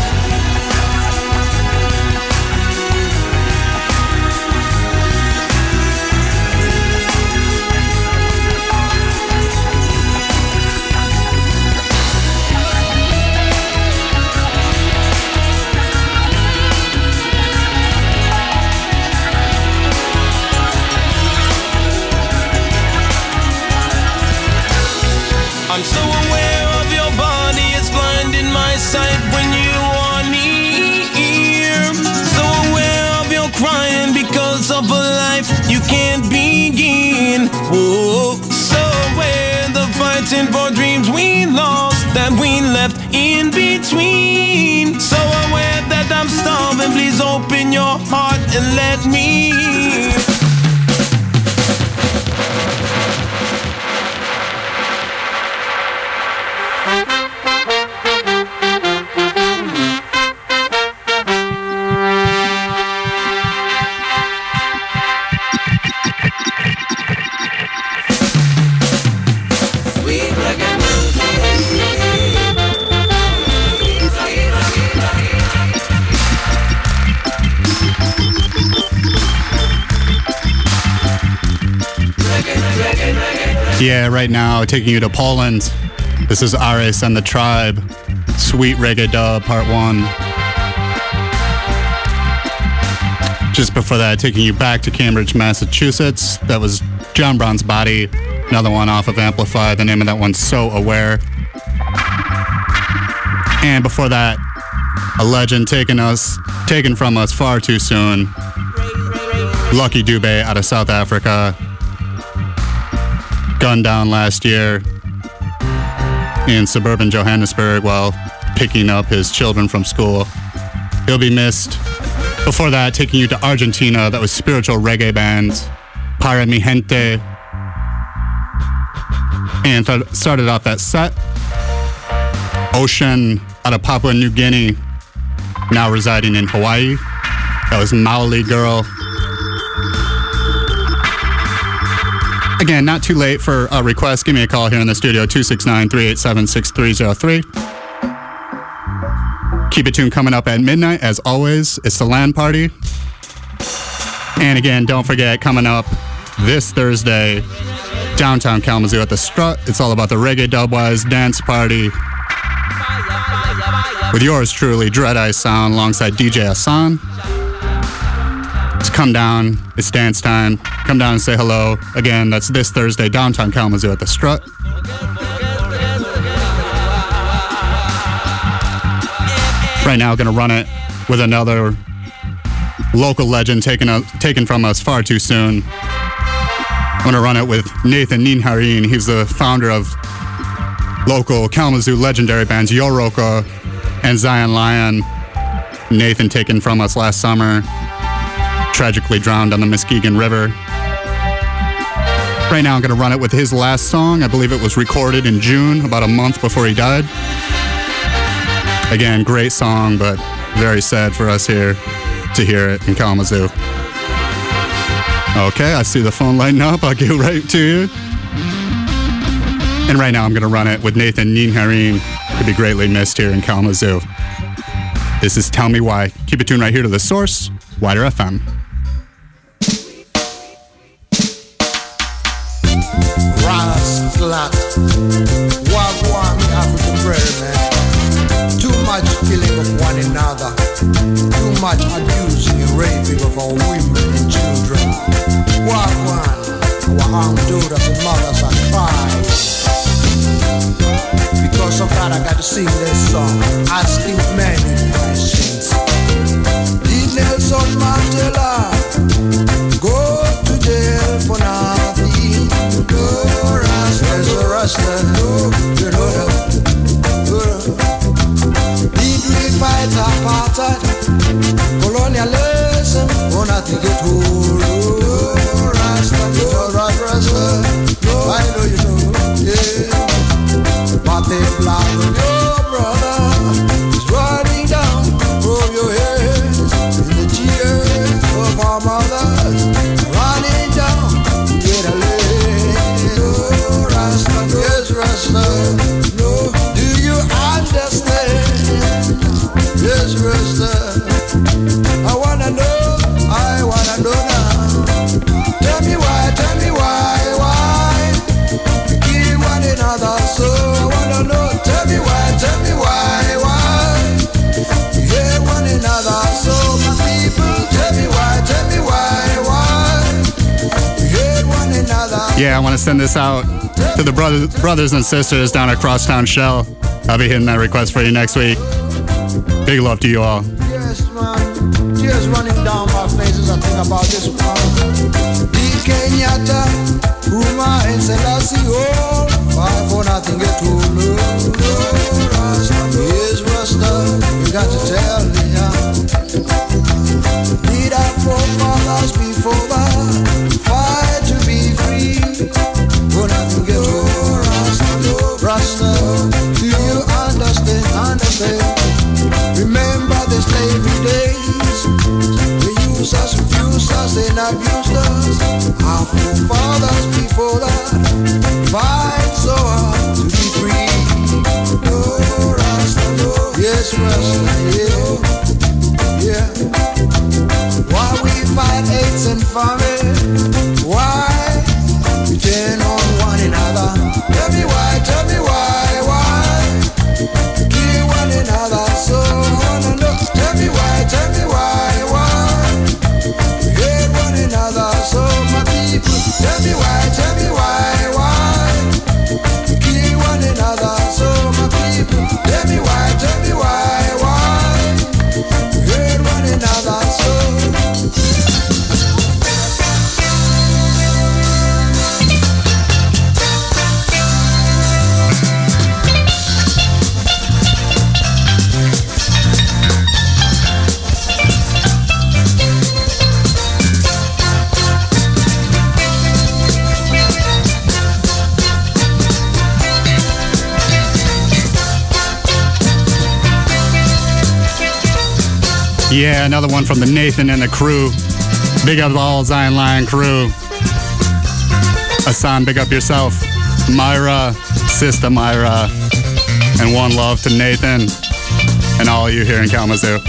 Dreams we lost that we left in between. So aware that I'm starving, please open your heart and let me. Yeah, right now, taking you to Poland. This is Ares and the Tribe. Sweet Reggae Dub, Part 1. Just before that, taking you back to Cambridge, Massachusetts. That was John Brown's Body. Another one off of Amplify. The name of that one's So Aware. And before that, a legend taken us, taken from us far too soon. Lucky Dube out of South Africa gunned down last year in suburban Johannesburg while picking up his children from school. He'll be missed. Before that, taking you to Argentina, that was spiritual reggae band Para Mi Gente. And th- started off that set. O-Shen out of Papua New Guinea, now residing in Hawaii. That was Maoli Girl. Again, not too late for a request. Give me a call here in the studio, 269 387 6303. Keep it tuned coming up at midnight. As always, it's the LAN party. And again, don't forget, coming up this Thursday, downtown Kalamazoo at the Strut. It's all about the reggae dubwise dance party with yours truly, Dread Eye Sound, alongside DJ Hassan. Come down. It's dance time. Come down and say hello. Again, that's this Thursday, downtown Kalamazoo at the Strut. Right now, to run it with another local legend taken, taken from us far too soon. I'm to run it with Nathan Ninharin. He's the founder of local Kalamazoo legendary bands Yoroka and Zion Lion. Nathan taken from us last summer tragically drowned on the Muskegon River. Right now, I'm going to run it with his last song. I believe it was recorded in June, about a month before he died. Again, great song, but very sad for us here to hear it in Kalamazoo. Okay, I see the phone lighting up. I'll get right to you. And right now, I'm going to run it with Nathan Ninharin, who'd be greatly missed here in Kalamazoo. This is Tell Me Why. Keep it tuned right here to the source, WIDR FM. Rasclat. Wagwan, African prayer, man. Too much killing of one another. Too much abusing and raping of our women and children. Wagwan, our armed daughters and mothers are crying. Because of that, I got to sing this song, asking many questions. Did Nelson Mandela go to jail for nothing? No, you know that. We fight colonialism, or nothing at all? I know you know, yeah. Yeah, I want to send this out to the brothers, brothers and sisters down at Crosstown Shell. I'll be hitting that request for you next week. Big love to you all. Yes, man. Tears running down my face as I think about this one. Kenyatta, Uma and Selassie, oh, five for nothing get. Yes, Rasta, you got to tell and abused us. Our forefathers before that fight so hard to be free. Oh, Rasta, oh, yes, Rasta, yeah, yeah. Why we fight AIDS and famine? Why one from the Nathan and the crew. Big up all Zion Lion crew. Hassan, big up yourself. Myra, Sister Myra, and one love to Nathan and all you here in Kalamazoo.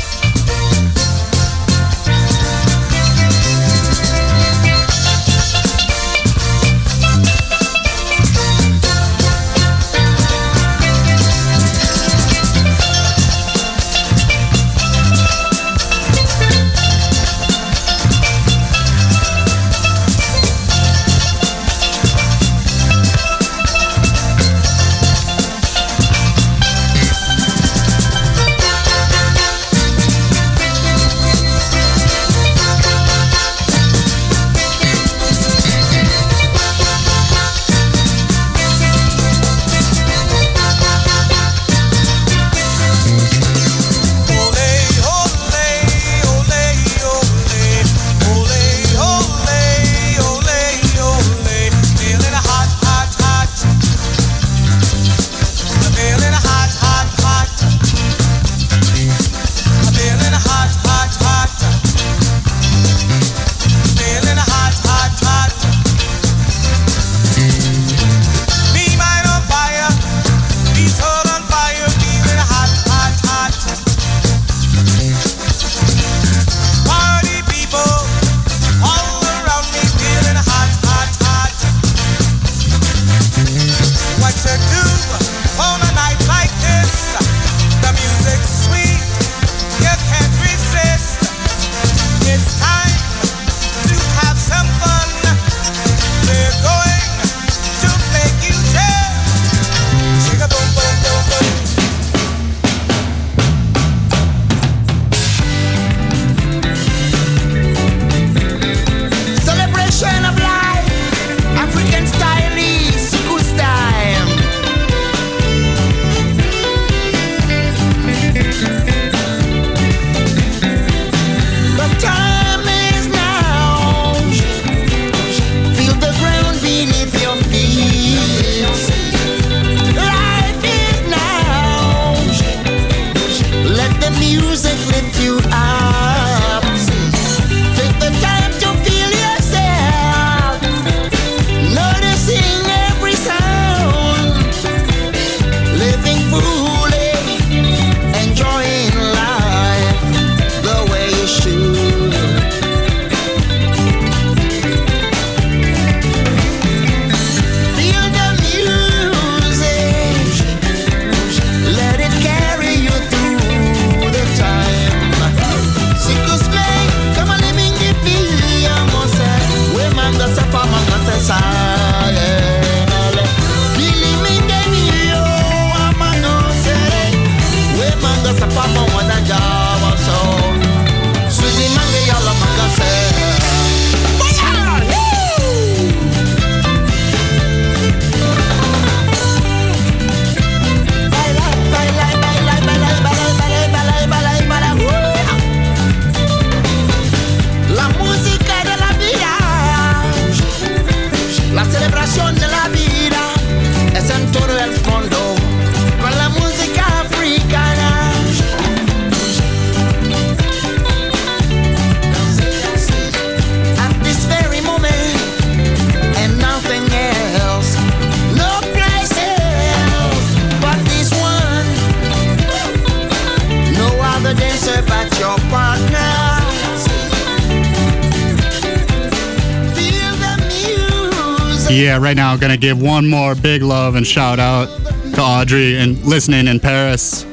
Yeah, right now I'm gonna give one more big love and shout out to Audrey and listening in Paris.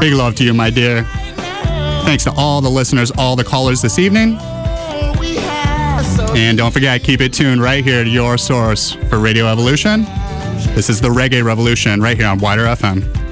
Big love to you, my dear. Thanks to all the listeners, all the callers this evening. And don't forget, keep it tuned right here to your source for Radio Evolution. This is the Reggae Revolution right here on WIDR FM.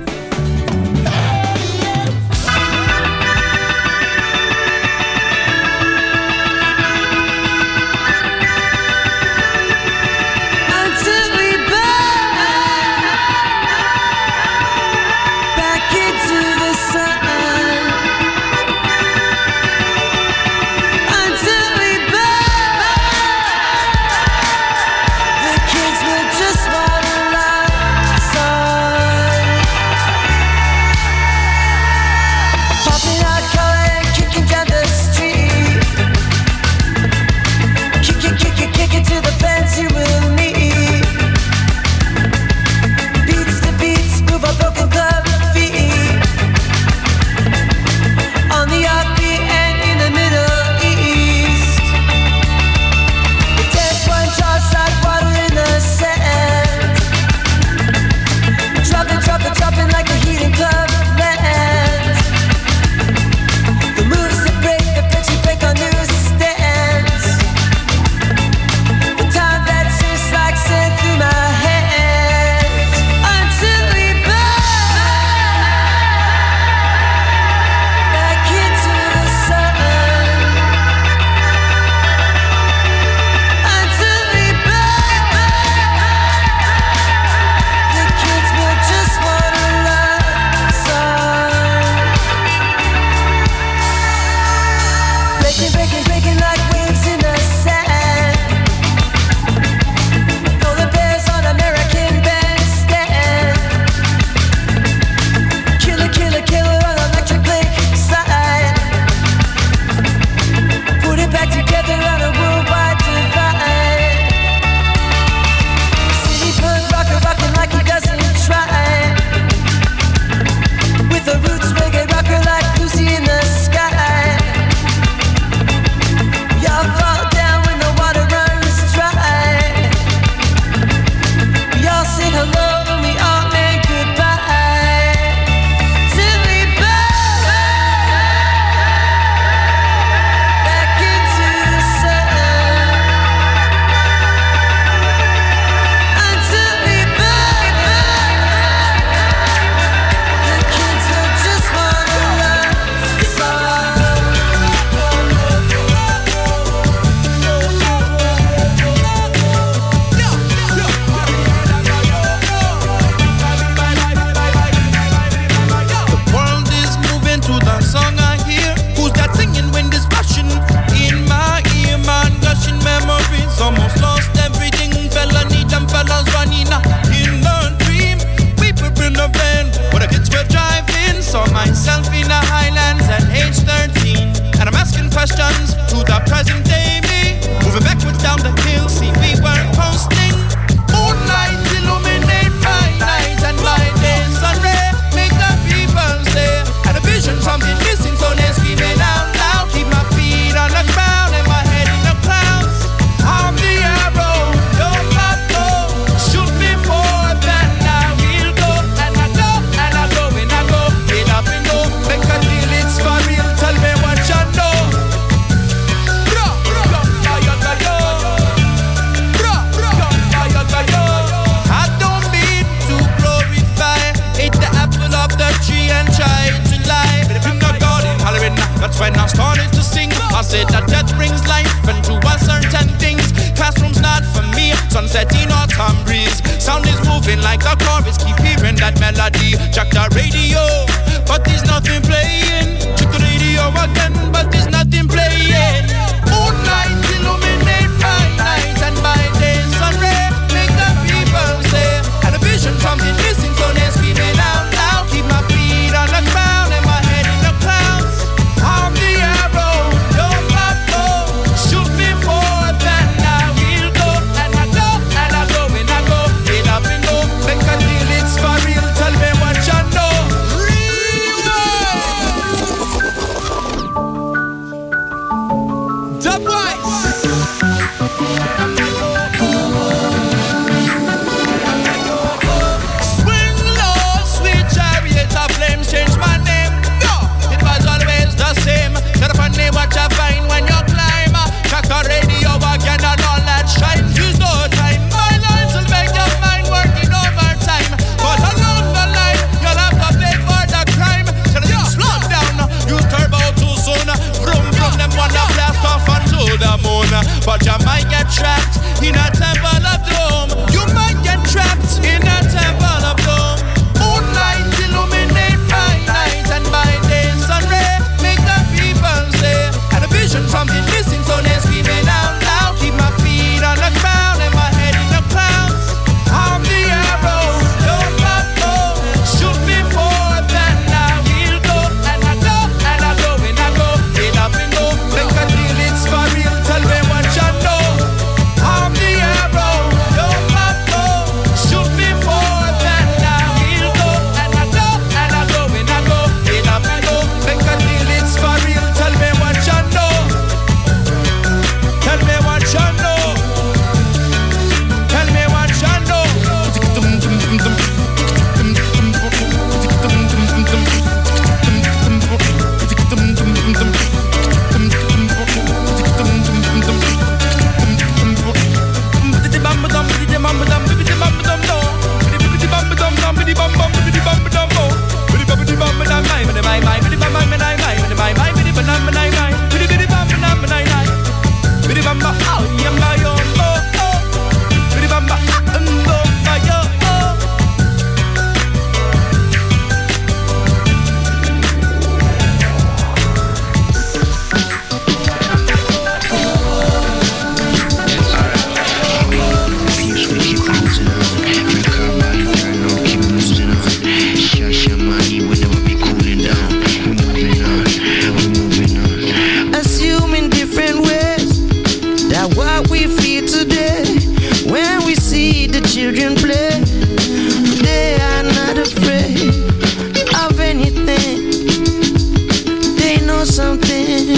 Something.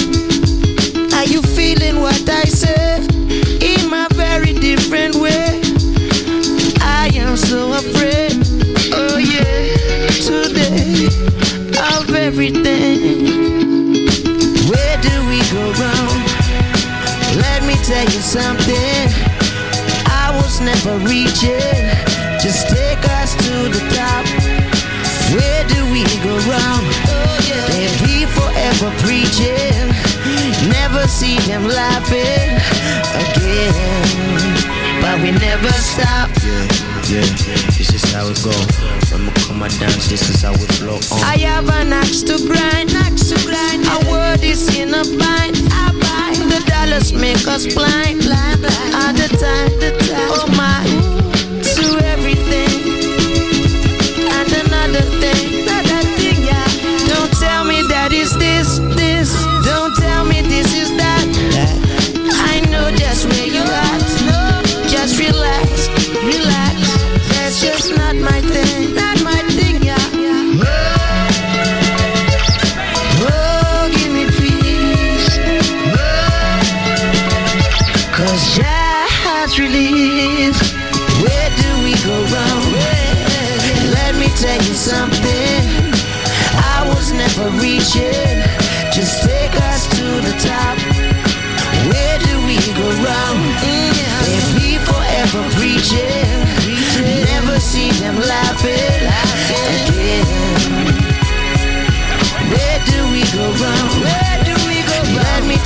Are you feeling what I say? In my very different way. I am so afraid. Oh yeah, today of everything. Where do we go wrong? Let me tell you something. I was never reaching. Just take us preaching. Never see them laughing again. But we never stop. Yeah, this is how it go. When we come and dance, this is how we flow on. I have an axe to grind, axe to grind. A word is in a bind, a bind. The dollars make us blind, blind, blind. All the time, the time. Oh my,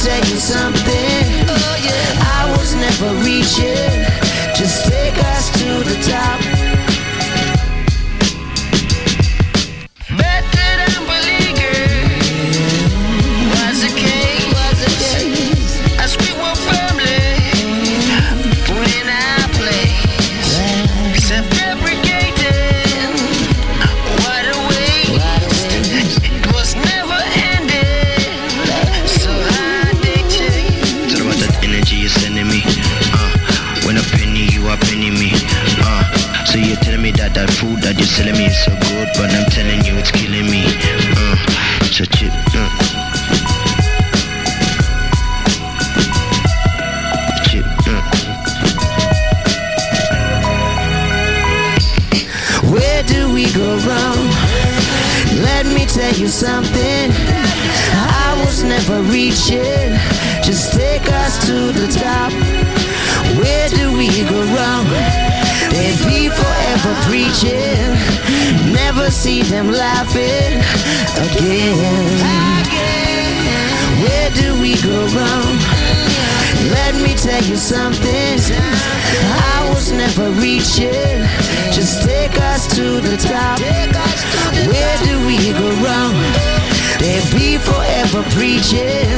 You something. Oh yeah. I was never reaching. Again. Where do we go wrong? Let me tell you something. I was never reaching. Just take us to the top. Where do we go wrong? They be forever preaching.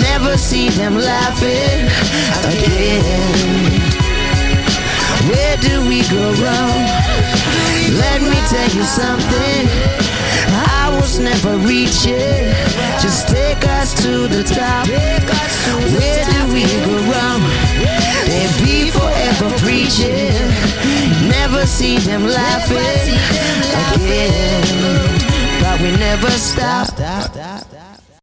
Never see them laughing again. Where do we go wrong? Let me tell you something. I was never reaching. Just take us to the top. Where do we go wrong? They be forever preaching. Never see them laughing again. But we never stop.